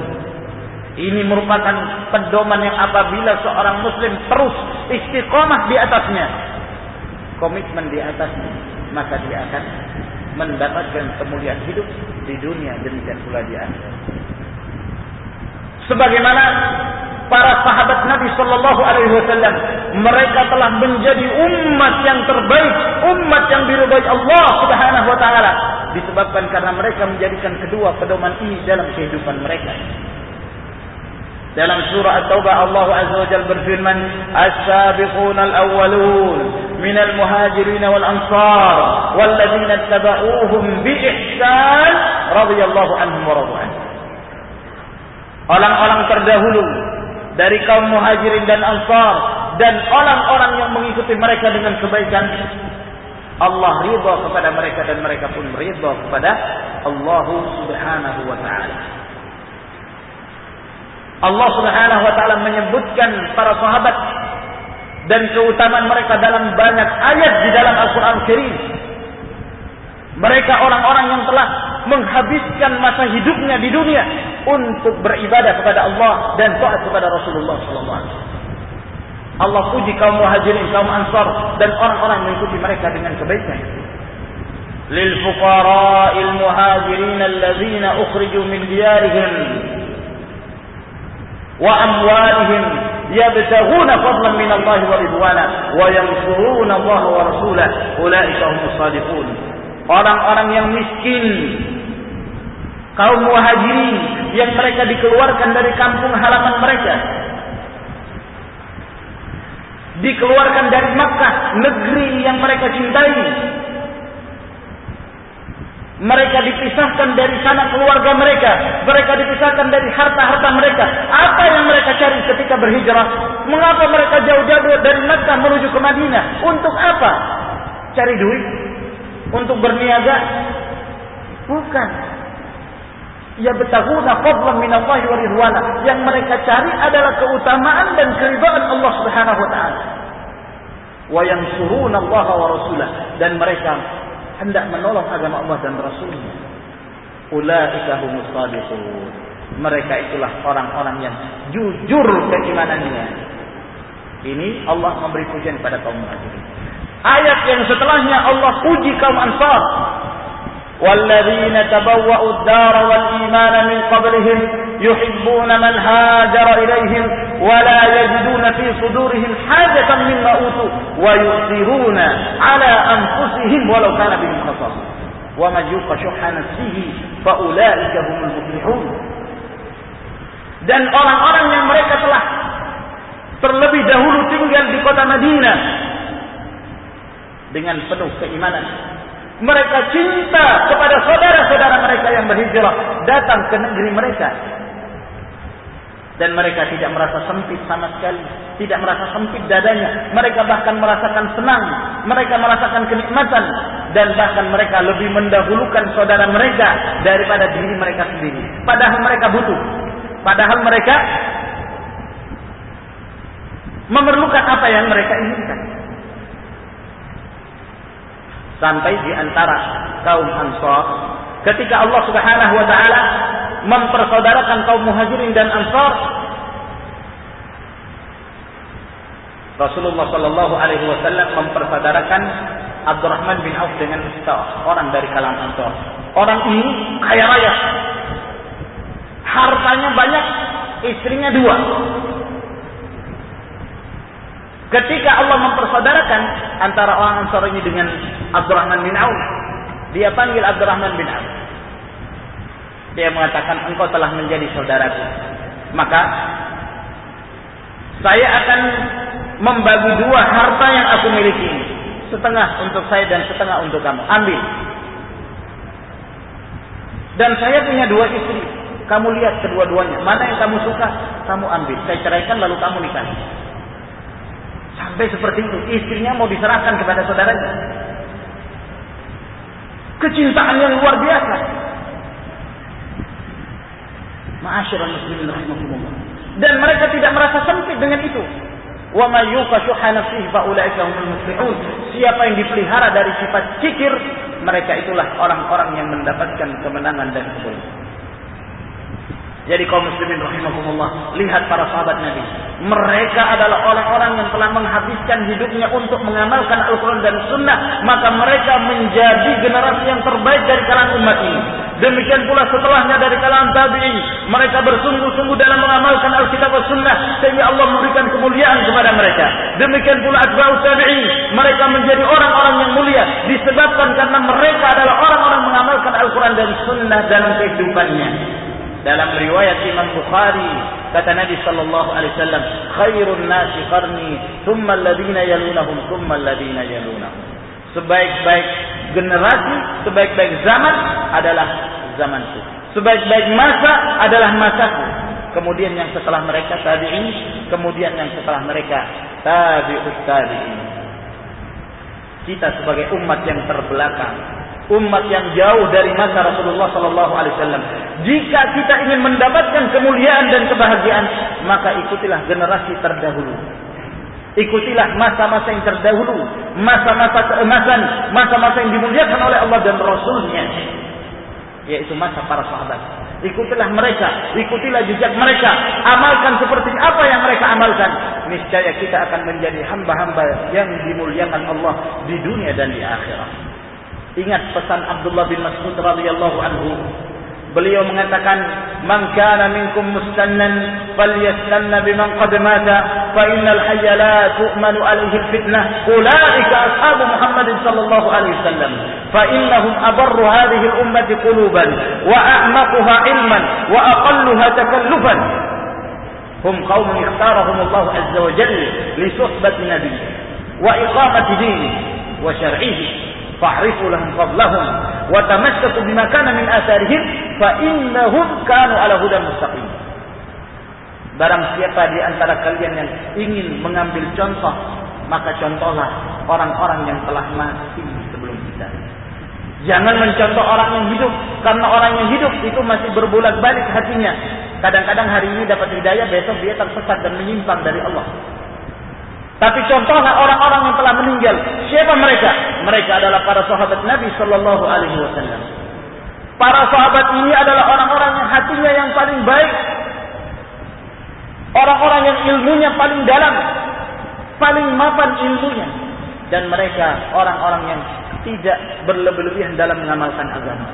ini merupakan pedoman yang apabila seorang muslim terus istiqomah di atasnya. Komitmen di atasnya. Maka dia akan mendapatkan kemuliaan hidup di dunia demikian pula di akhirat. Sebagaimana para sahabat Nabi sallallahu alaihi wasallam mereka telah menjadi umat yang terbaik, umat yang diridhai Allah Subhanahu wa taala disebabkan karena mereka menjadikan kedua pedoman ini dalam kehidupan mereka. Dalam surah At-Taubah Allah Azza wa Jalla berfirman, "As-sabiqun al-awwalun min al-muhajirin wal ansar wal ladzina tabauhum bi ihsan radhiyallahu anhum wa Orang-orang terdahulu dari kaum muhajirin dan ansar dan orang-orang yang mengikuti mereka dengan kebaikan Allah ridha kepada mereka dan mereka pun ridha kepada Allah Subhanahu wa taala. Allah Subhanahu wa taala menyebutkan para sahabat dan keutamaan mereka dalam banyak ayat di dalam Al-Qur'an Karim. Mereka orang-orang yang telah menghabiskan masa hidupnya di dunia untuk beribadah kepada Allah dan taat kepada Rasulullah sallallahu alaihi wasallam. Allah puji kaum muhajirin, kaum ansar dan orang-orang mengikuti mereka dengan kebaikan. Lil fuqara'il muhajirin alladzina ukhriju min diyarihim وأموالهم يبتغون فضلا من الله ورضوانا وينصرون الله ورسوله أولئك هم الصادقون orang-orang yang miskin kaum muhajirin yang mereka dikeluarkan dari kampung halaman mereka dikeluarkan dari Makkah negeri yang mereka cintai mereka dipisahkan dari sana keluarga mereka. Mereka dipisahkan dari harta-harta mereka. Apa yang mereka cari ketika berhijrah? Mengapa mereka jauh-jauh dari Mekah menuju ke Madinah? Untuk apa? Cari duit? Untuk berniaga? Bukan. Ya betahuna fadlan min Allah wa ridwana. Yang mereka cari adalah keutamaan dan keridhaan Allah Subhanahu wa taala. Wa yansuruna Allah wa rasulah dan mereka hendak menolong agama Allah dan Rasulnya. Ulaika humus sadiqun. Mereka itulah orang-orang yang jujur keimanannya. Ini Allah memberi pujian kepada kaum muhajirin. Ayat yang setelahnya Allah puji kaum ansar. والذين تبوأوا الدار والإيمان من قبلهم يحبون من هاجر إليهم ولا يجدون في صدورهم حاجة مما أوتوا ويؤثرون على أنفسهم ولو كان بهم خصاص ومن يوق شح نفسه فأولئك هم المفلحون. Dan orang-orang yang mereka telah terlebih dahulu tinggal di kota Madinah dengan penuh keimanan. Mereka cinta kepada saudara-saudara mereka yang berhijrah datang ke negeri mereka. Dan mereka tidak merasa sempit sama sekali. Tidak merasa sempit dadanya. Mereka bahkan merasakan senang. Mereka merasakan kenikmatan. Dan bahkan mereka lebih mendahulukan saudara mereka daripada diri mereka sendiri. Padahal mereka butuh. Padahal mereka memerlukan apa yang mereka inginkan. Sampai di antara kaum Ansar. Ketika Allah subhanahu wa ta'ala mempersaudarakan kaum muhajirin dan ansar Rasulullah sallallahu alaihi wasallam mempersaudarakan Abdurrahman bin Auf dengan orang dari kalangan Ansar. Orang ini kaya raya. Hartanya banyak, istrinya dua. Ketika Allah mempersaudarakan antara orang Ansar ini dengan Abdurrahman bin Auf, dia panggil Abdurrahman bin Auf. Dia mengatakan engkau telah menjadi saudaraku. Maka saya akan membagi dua harta yang aku miliki. Setengah untuk saya dan setengah untuk kamu. Ambil. Dan saya punya dua istri. Kamu lihat kedua-duanya. Mana yang kamu suka, kamu ambil. Saya ceraikan lalu kamu nikah. Sampai seperti itu. Istrinya mau diserahkan kepada saudaranya. Kecintaan yang luar biasa. Ma'asyiral muslimin rahimakumullah. Dan mereka tidak merasa sempit dengan itu. Wa may yuqashuha nafsihi fa ulaika humul muflihun. Siapa yang dipelihara dari sifat kikir, mereka itulah orang-orang yang mendapatkan kemenangan dan keberuntungan. Jadi kaum muslimin rahimahumullah, lihat para sahabat Nabi. Mereka adalah orang-orang yang telah menghabiskan hidupnya untuk mengamalkan Al-Quran dan Sunnah. Maka mereka menjadi generasi yang terbaik dari kalangan umat ini. Demikian pula setelahnya dari kalangan tabi'in. Mereka bersungguh-sungguh dalam mengamalkan Alkitab dan Sunnah. Sehingga Allah memberikan kemuliaan kepada mereka. Demikian pula atba'u tabi'in. Mereka menjadi orang-orang yang mulia. Disebabkan karena mereka adalah orang-orang mengamalkan Al-Quran dan Sunnah dalam kehidupannya dalam riwayat Imam Bukhari kata Nabi sallallahu alaihi wasallam khairun nasi qarni thumma alladhina yalunahum thumma alladhina yalunahum. Sebaik-baik generasi sebaik-baik zaman adalah zamanku sebaik-baik masa adalah masaku kemudian yang setelah mereka tabi'in kemudian yang setelah mereka tabi'ut tabi'in. Kita sebagai umat yang terbelakang umat yang jauh dari masa Rasulullah sallallahu alaihi wasallam. Jika kita ingin mendapatkan kemuliaan dan kebahagiaan, maka ikutilah generasi terdahulu. Ikutilah masa-masa yang terdahulu, masa-masa keemasan, masa-masa yang dimuliakan oleh Allah dan Rasulnya, yaitu masa para sahabat. Ikutilah mereka, ikutilah jejak mereka, amalkan seperti apa yang mereka amalkan. Niscaya kita akan menjadi hamba-hamba yang dimuliakan Allah di dunia dan di akhirat. Ingat pesan Abdullah bin Mas'ud radhiyallahu anhu. Beliau mengatakan, "Man kana minkum mustannan falyastanna biman qad mata, fa innal hayya la tu'manu alayhi al-fitnah." Ulaika ashabu Muhammad sallallahu alaihi wasallam. Fa innahum abarru hadhihi al-ummati quluban wa a'maquha ilman wa aqalluha takallufan. Hum qaumun ikhtarahum Allah azza wa jalla li suhbati nabiy wa fa'rifu lahum fadlahum wa tamassaku bima kana min atharihim fa innahum kanu ala hudan mustaqim. Barang siapa di antara kalian yang ingin mengambil contoh maka contohlah orang-orang yang telah mati sebelum kita. Jangan mencontoh orang yang hidup karena orang yang hidup itu masih berbolak-balik hatinya. Kadang-kadang hari ini dapat hidayah besok dia tersesat dan menyimpang dari Allah tapi contohlah orang-orang yang telah meninggal. Siapa mereka? Mereka adalah para sahabat Nabi sallallahu alaihi wasallam. Para sahabat ini adalah orang-orang yang hatinya yang paling baik. Orang-orang yang ilmunya paling dalam. Paling mapan ilmunya. Dan mereka orang-orang yang tidak berlebih-lebihan dalam mengamalkan agama.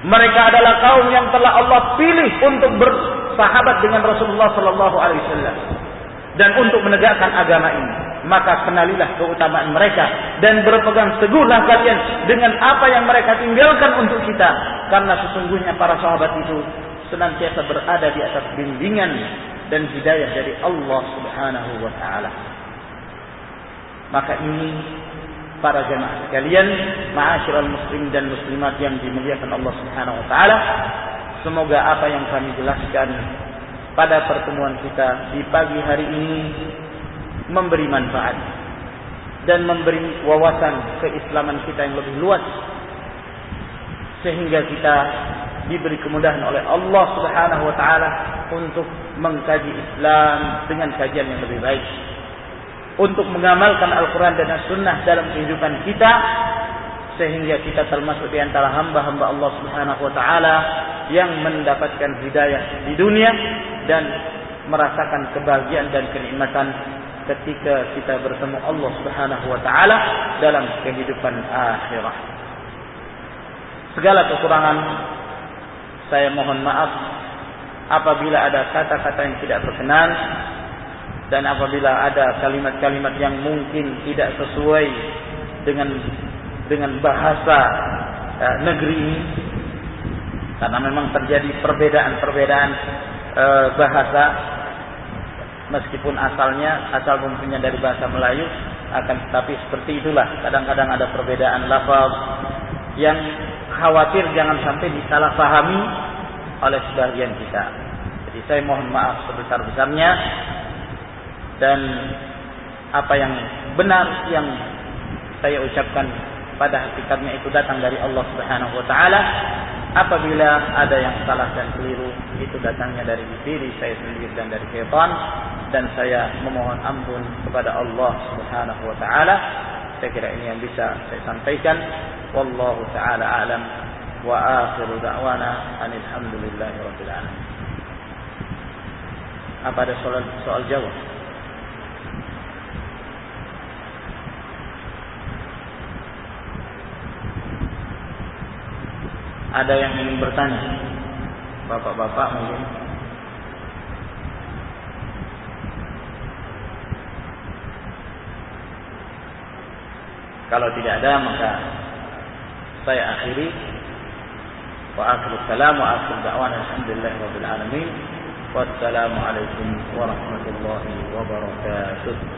Mereka adalah kaum yang telah Allah pilih untuk bersahabat dengan Rasulullah sallallahu alaihi wasallam dan untuk menegakkan agama ini. Maka kenalilah keutamaan mereka dan berpegang teguhlah kalian dengan apa yang mereka tinggalkan untuk kita. Karena sesungguhnya para sahabat itu senantiasa berada di atas bimbingan dan hidayah dari Allah Subhanahu wa taala. Maka ini para jemaah sekalian, ma'asyiral muslim dan muslimat yang dimuliakan Allah Subhanahu wa taala. Semoga apa yang kami jelaskan pada pertemuan kita di pagi hari ini memberi manfaat dan memberi wawasan keislaman kita yang lebih luas sehingga kita diberi kemudahan oleh Allah Subhanahu wa taala untuk mengkaji Islam dengan kajian yang lebih baik. Untuk mengamalkan Al-Qur'an dan As-Sunnah dalam kehidupan kita sehingga kita termasuk di antara hamba-hamba Allah Subhanahu wa taala yang mendapatkan hidayah di dunia dan merasakan kebahagiaan dan kenikmatan ketika kita bertemu Allah Subhanahu wa taala dalam kehidupan akhirah. Segala kekurangan saya mohon maaf apabila ada kata-kata yang tidak berkenan dan apabila ada kalimat-kalimat yang mungkin tidak sesuai dengan dengan bahasa uh, negeri ini. Karena memang terjadi perbedaan-perbedaan uh, bahasa. Meskipun asalnya asal bumbunya dari bahasa Melayu akan tetapi seperti itulah. Kadang-kadang ada perbedaan lafaz yang khawatir jangan sampai disalahpahami oleh sebagian kita. Jadi saya mohon maaf sebesar-besarnya. Dan apa yang benar yang saya ucapkan pada hakikatnya itu datang dari Allah Subhanahu wa taala. Apabila ada yang salah dan keliru itu datangnya dari diri saya sendiri dan dari syaitan. Dan saya memohon ampun kepada Allah Subhanahu wa taala. Saya kira ini yang bisa saya sampaikan. Wallahu taala alam. Wa akhiru da'wana alhamdulillahi rabbil alamin. Apa ada soal soal jawab ada yang ingin bertanya? Bapak-bapak mungkin. Kalau tidak ada maka saya akhiri. Wa akhiru salam wa akhiru da'wan. Alhamdulillah rabbil alamin. Wassalamu alaikum warahmatullahi wabarakatuh